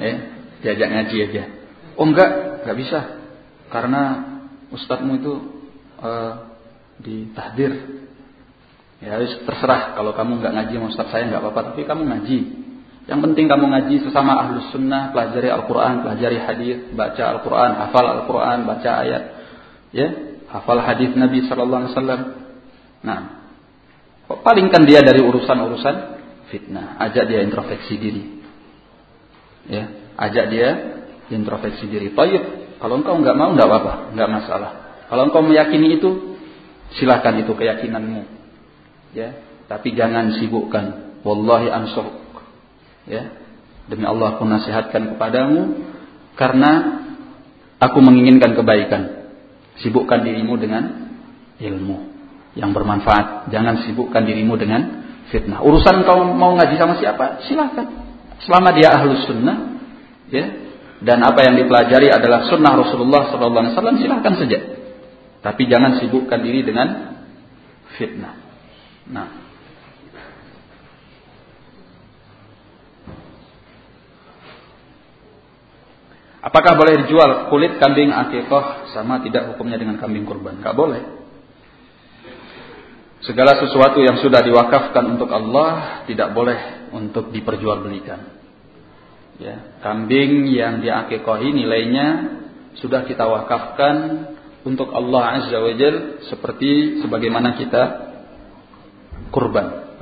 Eh, diajak ngaji aja. Oh enggak, enggak bisa. Karena ustadzmu itu uh, ditahdir. Ya terserah kalau kamu enggak ngaji sama ustadz saya enggak apa-apa, tapi kamu ngaji. Yang penting kamu ngaji sesama ahlus sunnah, pelajari Al-Quran, pelajari hadis, baca Al-Quran, hafal Al-Quran, baca ayat, ya, hafal hadis Nabi Sallallahu Alaihi Wasallam. Nah, Palingkan dia dari urusan-urusan fitnah. Ajak dia introspeksi diri. Ya, ajak dia introspeksi diri. Tayyib, kalau engkau nggak mau nggak apa-apa, nggak masalah. Kalau engkau meyakini itu, silahkan itu keyakinanmu. Ya, tapi jangan sibukkan. Wallahi ansur. Ya, demi Allah aku nasihatkan kepadamu karena aku menginginkan kebaikan. Sibukkan dirimu dengan ilmu yang bermanfaat. Jangan sibukkan dirimu dengan fitnah. Urusan kau mau ngaji sama siapa? Silahkan. Selama dia ahlus sunnah, ya, dan apa yang dipelajari adalah sunnah Rasulullah SAW, silahkan saja. Tapi jangan sibukkan diri dengan fitnah. Nah, Apakah boleh dijual kulit kambing akikah sama tidak hukumnya dengan kambing kurban? Gak boleh. Segala sesuatu yang sudah diwakafkan untuk Allah tidak boleh untuk diperjualbelikan. Ya, kambing yang diakikahi nilainya sudah kita wakafkan untuk Allah Azza wa Jal seperti sebagaimana kita kurban.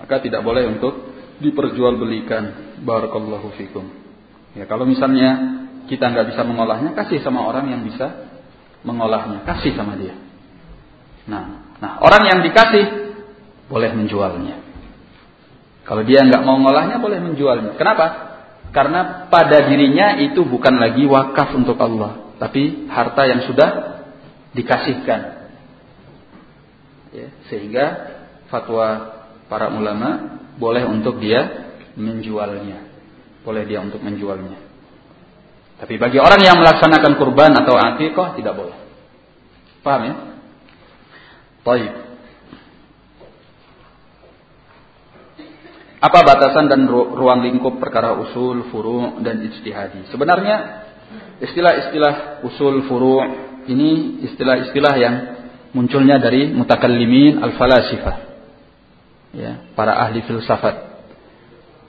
Maka tidak boleh untuk diperjualbelikan. Barakallahu fikum. Ya, kalau misalnya kita nggak bisa mengolahnya, kasih sama orang yang bisa mengolahnya, kasih sama dia. Nah, Nah, orang yang dikasih boleh menjualnya. Kalau dia nggak mau ngolahnya boleh menjualnya. Kenapa? Karena pada dirinya itu bukan lagi wakaf untuk Allah, tapi harta yang sudah dikasihkan. Ya, sehingga fatwa para ulama boleh untuk dia menjualnya. Boleh dia untuk menjualnya. Tapi bagi orang yang melaksanakan kurban atau akikah tidak boleh. Paham ya? Baik. Apa batasan dan ruang lingkup perkara usul, furu' dan ijtihadi? Sebenarnya istilah-istilah usul, furu' ini istilah-istilah yang munculnya dari mutakallimin al-falasifah. Ya, para ahli filsafat.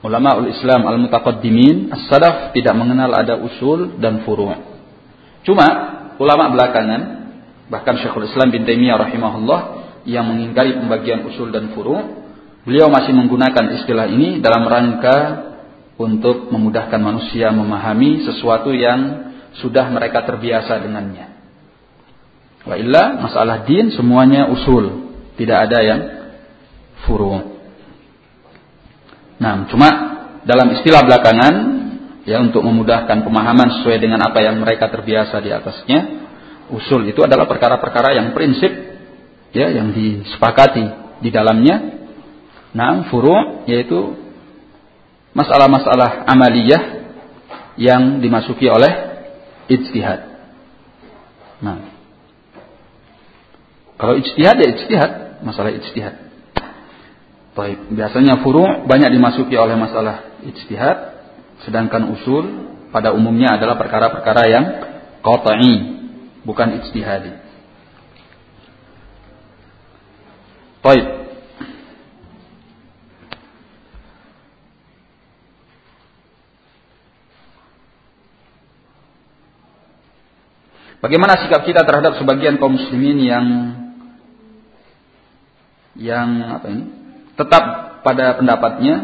Ulama Islam al-mutaqaddimin, as-salaf tidak mengenal ada usul dan furu'. Cuma ulama belakangan Bahkan Syekhul Islam bin Taimiyah rahimahullah yang mengingkari pembagian usul dan furu, beliau masih menggunakan istilah ini dalam rangka untuk memudahkan manusia memahami sesuatu yang sudah mereka terbiasa dengannya. Wa illa masalah din semuanya usul, tidak ada yang furu. Nah, cuma dalam istilah belakangan ya untuk memudahkan pemahaman sesuai dengan apa yang mereka terbiasa di atasnya, usul itu adalah perkara-perkara yang prinsip ya yang disepakati di dalamnya. Nah, furu' yaitu masalah-masalah amaliyah yang dimasuki oleh ijtihad. Nah, kalau ijtihad ya ijtihad, masalah ijtihad. Baik, biasanya furu' banyak dimasuki oleh masalah ijtihad, sedangkan usul pada umumnya adalah perkara-perkara yang qat'i, bukan ijtihadi. Baik. Bagaimana sikap kita terhadap sebagian kaum muslimin yang yang apa ini? Tetap pada pendapatnya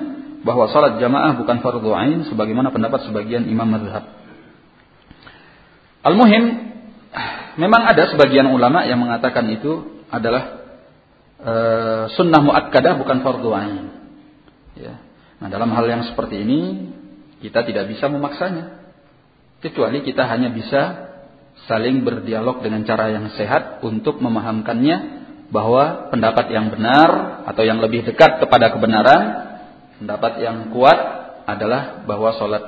bahwa salat jamaah bukan fardu ain sebagaimana pendapat sebagian imam mazhab. Al-muhim memang ada sebagian ulama yang mengatakan itu adalah e, sunnah muakkadah bukan fardu ain. Ya. Nah, dalam hal yang seperti ini kita tidak bisa memaksanya. Kecuali kita hanya bisa saling berdialog dengan cara yang sehat untuk memahamkannya bahwa pendapat yang benar atau yang lebih dekat kepada kebenaran, pendapat yang kuat adalah bahwa sholat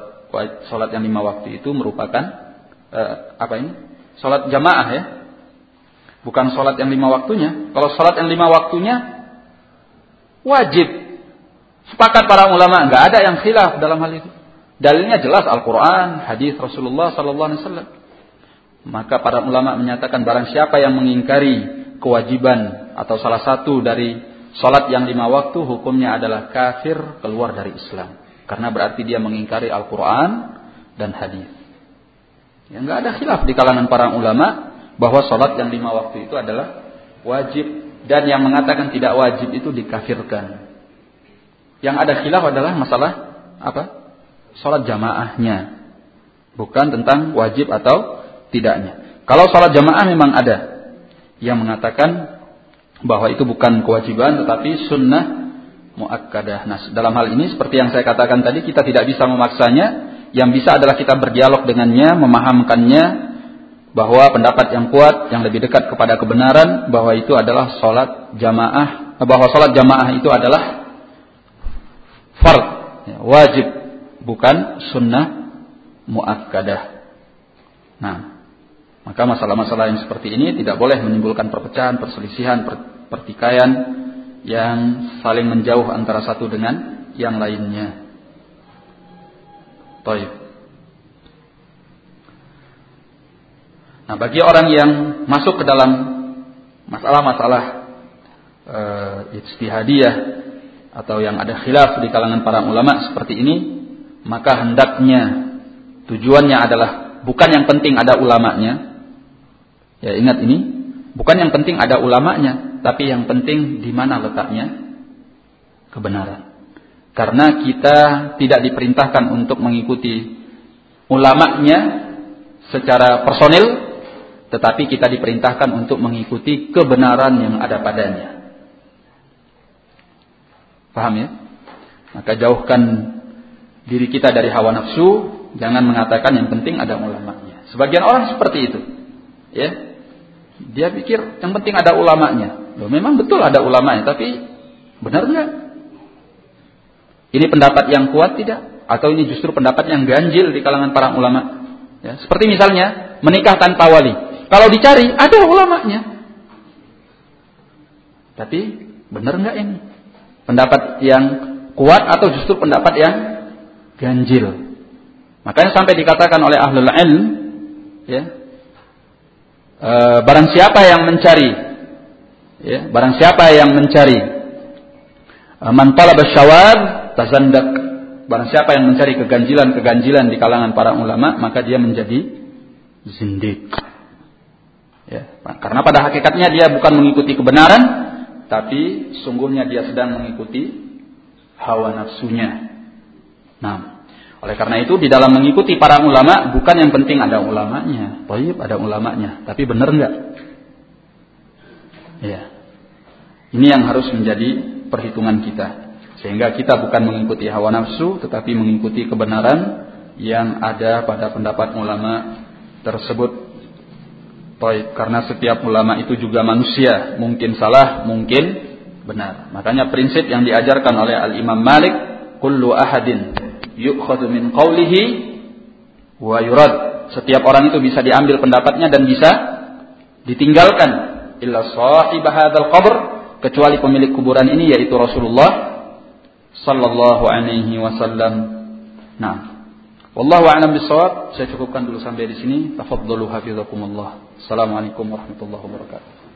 sholat yang lima waktu itu merupakan eh, apa ini Sholat jamaah ya. Bukan sholat yang lima waktunya. Kalau sholat yang lima waktunya, wajib. Sepakat para ulama, nggak ada yang khilaf dalam hal itu. Dalilnya jelas Al-Quran, hadis Rasulullah Sallallahu Alaihi Wasallam. Maka para ulama menyatakan barang siapa yang mengingkari kewajiban atau salah satu dari sholat yang lima waktu, hukumnya adalah kafir keluar dari Islam. Karena berarti dia mengingkari Al-Quran dan hadis. Ya, nggak ada khilaf di kalangan para ulama bahwa sholat yang lima waktu itu adalah wajib dan yang mengatakan tidak wajib itu dikafirkan. Yang ada khilaf adalah masalah apa? Salat jamaahnya. Bukan tentang wajib atau tidaknya. Kalau salat jamaah memang ada yang mengatakan bahwa itu bukan kewajiban tetapi sunnah muakkadah. Nah, dalam hal ini seperti yang saya katakan tadi kita tidak bisa memaksanya. Yang bisa adalah kita berdialog dengannya, memahamkannya bahwa pendapat yang kuat yang lebih dekat kepada kebenaran bahwa itu adalah salat jamaah, bahwa salat jamaah itu adalah fard, ya, wajib, bukan sunnah muakkadah. Nah, maka masalah-masalah yang seperti ini tidak boleh menimbulkan perpecahan, perselisihan, pertikaian yang saling menjauh antara satu dengan yang lainnya. Baik. Nah, bagi orang yang masuk ke dalam masalah-masalah e, atau yang ada khilaf di kalangan para ulama seperti ini, maka hendaknya tujuannya adalah bukan yang penting ada ulamanya. Ya ingat ini, bukan yang penting ada ulamanya, tapi yang penting di mana letaknya kebenaran. Karena kita tidak diperintahkan untuk mengikuti ulamanya secara personil, tetapi kita diperintahkan untuk mengikuti kebenaran yang ada padanya. Paham ya? Maka jauhkan diri kita dari hawa nafsu, jangan mengatakan yang penting ada ulamanya. Sebagian orang seperti itu. Ya. Dia pikir yang penting ada ulamanya. Memang betul ada ulamanya, tapi benar nggak? Ini pendapat yang kuat tidak? Atau ini justru pendapat yang ganjil di kalangan para ulama? Ya, seperti misalnya menikah tanpa wali. Kalau dicari ada ulamanya. Tapi benar nggak ini? Pendapat yang kuat atau justru pendapat yang ganjil. Makanya sampai dikatakan oleh ahlul ilm, ya, e, barang siapa yang mencari, ya, barang siapa yang mencari, e, man talaba tazandak. Barang siapa yang mencari keganjilan-keganjilan di kalangan para ulama, maka dia menjadi zindik. Ya, karena pada hakikatnya dia bukan mengikuti kebenaran, tapi sungguhnya dia sedang mengikuti hawa nafsunya. Nah, oleh karena itu di dalam mengikuti para ulama bukan yang penting ada ulamanya, baik ada ulamanya, tapi benar enggak? Ya. Ini yang harus menjadi perhitungan kita. Sehingga kita bukan mengikuti hawa nafsu tetapi mengikuti kebenaran yang ada pada pendapat ulama tersebut. Baik, karena setiap ulama itu juga manusia, mungkin salah, mungkin benar. Makanya prinsip yang diajarkan oleh Al-Imam Malik, kullu ahadin yu'khadhu min qawlihi wa yurad. Setiap orang itu bisa diambil pendapatnya dan bisa ditinggalkan illa sahib hadzal qabr kecuali pemilik kuburan ini yaitu Rasulullah sallallahu alaihi wasallam. Nah, Wallahu a'lam bishawab. Saya cukupkan dulu sampai di sini. Tafadhalu hafizakumullah. Assalamualaikum warahmatullahi wabarakatuh.